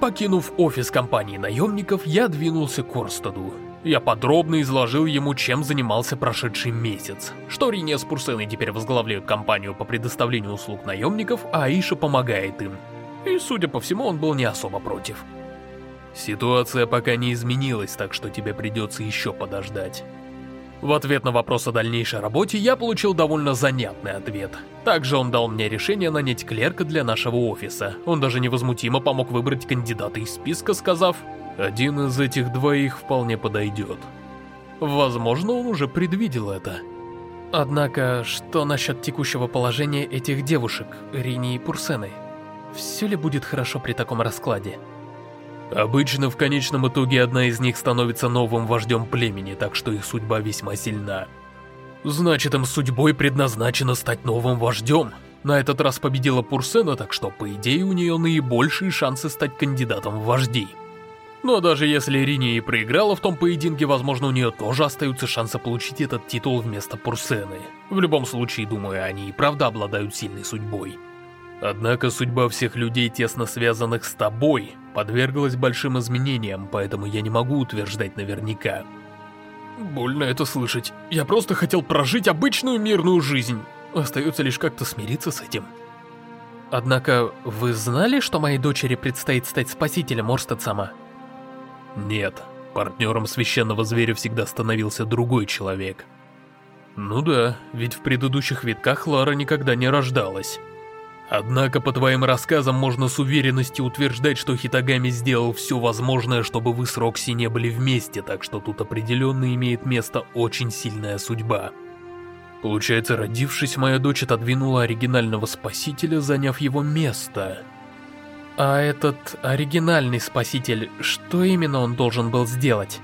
Покинув офис компании наемников, я двинулся к Орстаду. Я подробно изложил ему, чем занимался прошедший месяц, что Риния с Пурсеной теперь возглавляют компанию по предоставлению услуг наемников, а Аиша помогает им. И, судя по всему, он был не особо против. Ситуация пока не изменилась, так что тебе придется еще подождать. В ответ на вопрос о дальнейшей работе я получил довольно занятный ответ. Также он дал мне решение нанять клерка для нашего офиса. Он даже невозмутимо помог выбрать кандидата из списка, сказав, «Один из этих двоих вполне подойдет». Возможно, он уже предвидел это. Однако, что насчет текущего положения этих девушек, Рини и Пурсены? Все ли будет хорошо при таком раскладе? Обычно в конечном итоге одна из них становится новым вождем племени, так что их судьба весьма сильна. Значит, им судьбой предназначено стать новым вождем. На этот раз победила Пурсена, так что, по идее, у нее наибольшие шансы стать кандидатом в вожди. Но даже если Рини и проиграла в том поединке, возможно, у нее тоже остаются шансы получить этот титул вместо Пурсены. В любом случае, думаю, они и правда обладают сильной судьбой. Однако судьба всех людей, тесно связанных с тобой, подверглась большим изменениям, поэтому я не могу утверждать наверняка. Больно это слышать. Я просто хотел прожить обычную мирную жизнь. Остается лишь как-то смириться с этим. Однако, вы знали, что моей дочери предстоит стать спасителем Орстед-сама? Нет. Партнером священного зверя всегда становился другой человек. Ну да, ведь в предыдущих витках Лара никогда не рождалась. Однако по твоим рассказам можно с уверенностью утверждать, что Хитагами сделал все возможное, чтобы вы с Рокси не были вместе, так что тут определенно имеет место очень сильная судьба. Получается, родившись, моя дочь отодвинула оригинального спасителя, заняв его место. А этот оригинальный спаситель, что именно он должен был сделать?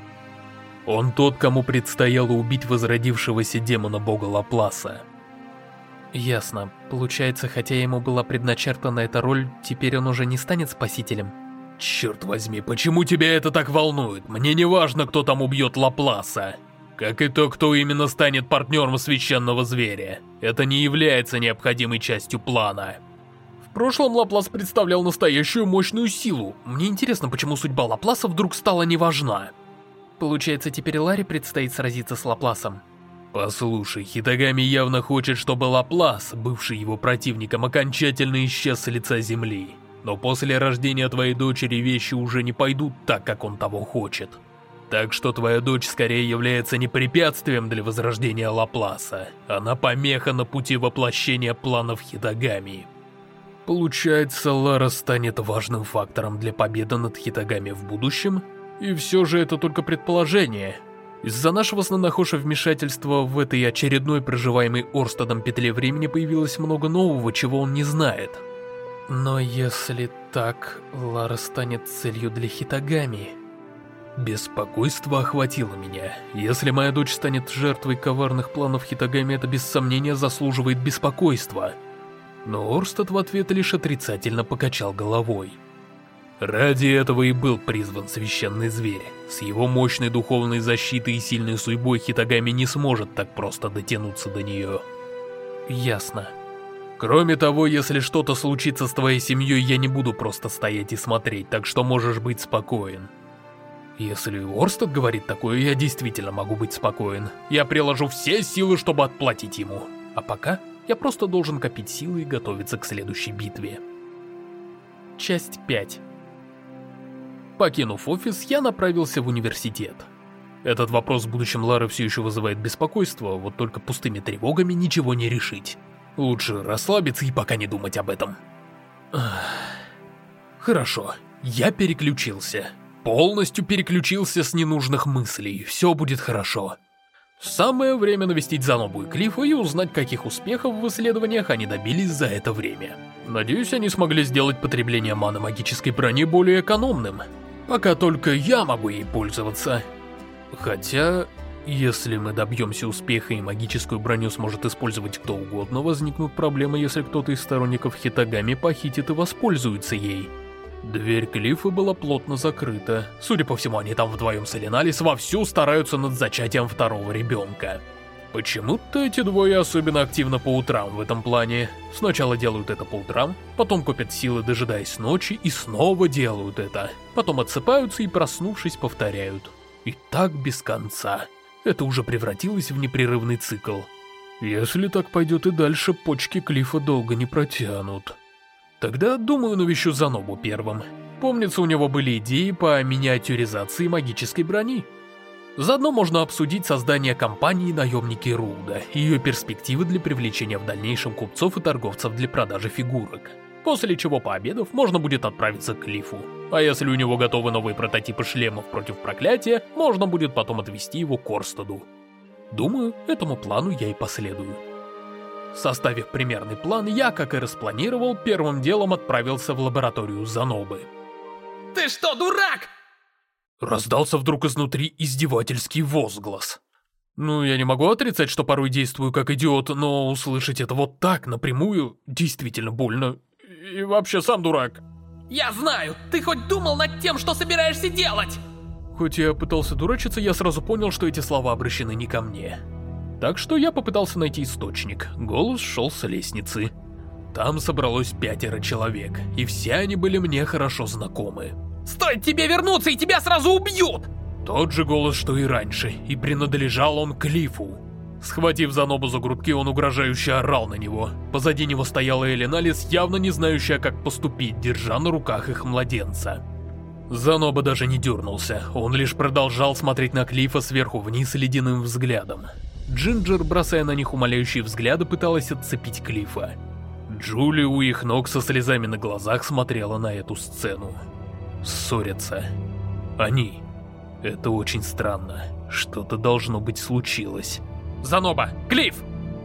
Он тот, кому предстояло убить возродившегося демона бога Лапласа. Ясно. Получается, хотя ему была предначертана эта роль, теперь он уже не станет спасителем? Черт возьми, почему тебя это так волнует? Мне не важно, кто там убьет Лапласа. Как и то, кто именно станет партнером священного зверя. Это не является необходимой частью плана. В прошлом Лаплас представлял настоящую мощную силу. Мне интересно, почему судьба Лапласа вдруг стала неважна. Получается, теперь Ларе предстоит сразиться с Лапласом. Послушай, Хитагами явно хочет, чтобы Лаплас, бывший его противником, окончательно исчез с лица земли. Но после рождения твоей дочери вещи уже не пойдут так, как он того хочет. Так что твоя дочь скорее является не препятствием для возрождения Лапласа, она помеха на пути воплощения планов Хитагами. Получается, Лара станет важным фактором для победы над Хитагами в будущем? И все же это только предположение. Из-за нашего с вмешательства в этой очередной проживаемой Орстадом петле времени появилось много нового, чего он не знает. Но если так, Лара станет целью для Хитагами... Беспокойство охватило меня. Если моя дочь станет жертвой коварных планов Хитагами, это без сомнения заслуживает беспокойства. Но Орстад в ответ лишь отрицательно покачал головой. Ради этого и был призван священный зверь. С его мощной духовной защитой и сильной судьбой Хитагами не сможет так просто дотянуться до нее. Ясно. Кроме того, если что-то случится с твоей семьей, я не буду просто стоять и смотреть, так что можешь быть спокоен. Если Орстед говорит такое, я действительно могу быть спокоен. Я приложу все силы, чтобы отплатить ему. А пока я просто должен копить силы и готовиться к следующей битве. Часть 5 Покинув офис, я направился в университет. Этот вопрос в будущем Лары все еще вызывает беспокойство, вот только пустыми тревогами ничего не решить. Лучше расслабиться и пока не думать об этом. Хорошо, я переключился полностью переключился с ненужных мыслей, все будет хорошо. Самое время навестить Занобу и Клиффа и узнать, каких успехов в исследованиях они добились за это время. Надеюсь, они смогли сделать потребление маны магической брони более экономным. Пока только я могу ей пользоваться. Хотя, если мы добьемся успеха и магическую броню сможет использовать кто угодно, возникнут проблемы, если кто-то из сторонников Хитагами похитит и воспользуется ей. Дверь Клиффа была плотно закрыта. Судя по всему, они там вдвоем с Элиналис вовсю стараются над зачатием второго ребенка. Почему-то эти двое особенно активно по утрам в этом плане. Сначала делают это по утрам, потом копят силы, дожидаясь ночи, и снова делают это. Потом отсыпаются и, проснувшись, повторяют. И так без конца. Это уже превратилось в непрерывный цикл. Если так пойдет и дальше, почки Клифа долго не протянут. Тогда, думаю, навещу Занобу первым. Помнится, у него были идеи по миниатюризации магической брони. Заодно можно обсудить создание компании «Наемники Руда» и ее перспективы для привлечения в дальнейшем купцов и торговцев для продажи фигурок. После чего, пообедав, можно будет отправиться к Клифу. А если у него готовы новые прототипы шлемов против проклятия, можно будет потом отвезти его к Орстаду. Думаю, этому плану я и последую. Составив примерный план, я, как и распланировал, первым делом отправился в лабораторию Занобы. «Ты что, дурак?» Раздался вдруг изнутри издевательский возглас. Ну, я не могу отрицать, что порой действую как идиот, но услышать это вот так, напрямую, действительно больно. И вообще сам дурак. Я знаю, ты хоть думал над тем, что собираешься делать? Хоть я пытался дурачиться, я сразу понял, что эти слова обращены не ко мне. Так что я попытался найти источник. Голос шел с лестницы. Там собралось пятеро человек, и все они были мне хорошо знакомы. «Стоит тебе вернуться, и тебя сразу убьют!» Тот же голос, что и раньше, и принадлежал он Клифу. Схватив Занобу за грудки, он угрожающе орал на него. Позади него стояла Элиналис, явно не знающая, как поступить, держа на руках их младенца. Заноба даже не дернулся, он лишь продолжал смотреть на Клифа сверху вниз ледяным взглядом. Джинджер, бросая на них умоляющие взгляды, пыталась отцепить Клифа. Джули у их ног со слезами на глазах смотрела на эту сцену. Ссорятся. Они. Это очень странно. Что-то должно быть случилось. «Заноба! Клифф!»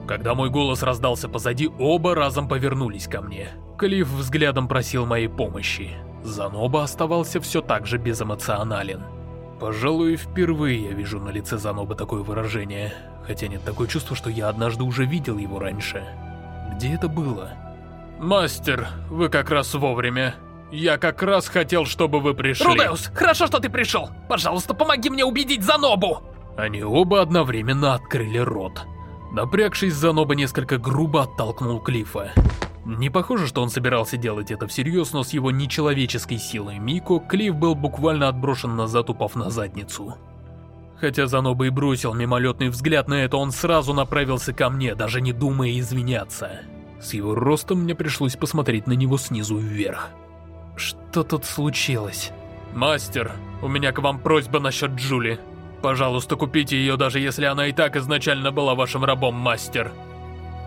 Когда мой голос раздался позади, оба разом повернулись ко мне. Клифф взглядом просил моей помощи. Заноба оставался все так же безэмоционален. Пожалуй, впервые я вижу на лице Заноба такое выражение. Хотя нет такое чувство, что я однажды уже видел его раньше. Где это было? «Мастер, вы как раз вовремя. Я как раз хотел, чтобы вы пришли». «Рудеус, хорошо, что ты пришел. Пожалуйста, помоги мне убедить Занобу!» Они оба одновременно открыли рот. Напрягшись, Заноба несколько грубо оттолкнул Клифа. Не похоже, что он собирался делать это всерьез, но с его нечеловеческой силой Мико, Клифф был буквально отброшен назад, упав на задницу. Хотя Заноба и бросил мимолетный взгляд на это, он сразу направился ко мне, даже не думая извиняться. С его ростом мне пришлось посмотреть на него снизу вверх. Что тут случилось? «Мастер, у меня к вам просьба насчет Джули. Пожалуйста, купите ее, даже если она и так изначально была вашим рабом, мастер».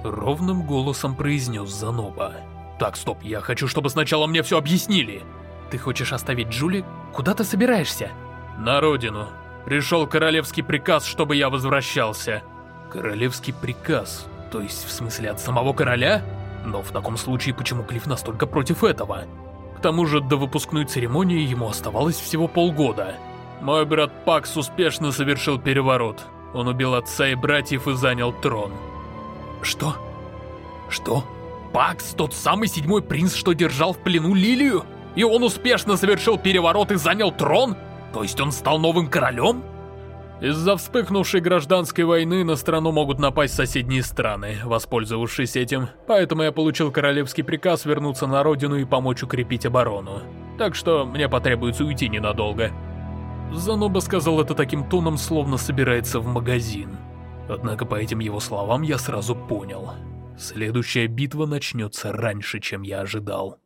Ровным голосом произнес Заноба. «Так, стоп, я хочу, чтобы сначала мне все объяснили». «Ты хочешь оставить Джули? Куда ты собираешься?» «На родину. Пришел королевский приказ, чтобы я возвращался». «Королевский приказ? То есть, в смысле, от самого короля? Но в таком случае, почему Клифф настолько против этого?» К тому же, до выпускной церемонии ему оставалось всего полгода. Мой брат Пакс успешно совершил переворот. Он убил отца и братьев и занял трон. Что? Что? Пакс, тот самый седьмой принц, что держал в плену Лилию? И он успешно совершил переворот и занял трон? То есть он стал новым королем? Из-за вспыхнувшей гражданской войны на страну могут напасть соседние страны, воспользовавшись этим. Поэтому я получил королевский приказ вернуться на родину и помочь укрепить оборону. Так что мне потребуется уйти ненадолго. Заноба сказал это таким тоном, словно собирается в магазин. Однако по этим его словам я сразу понял. Следующая битва начнется раньше, чем я ожидал.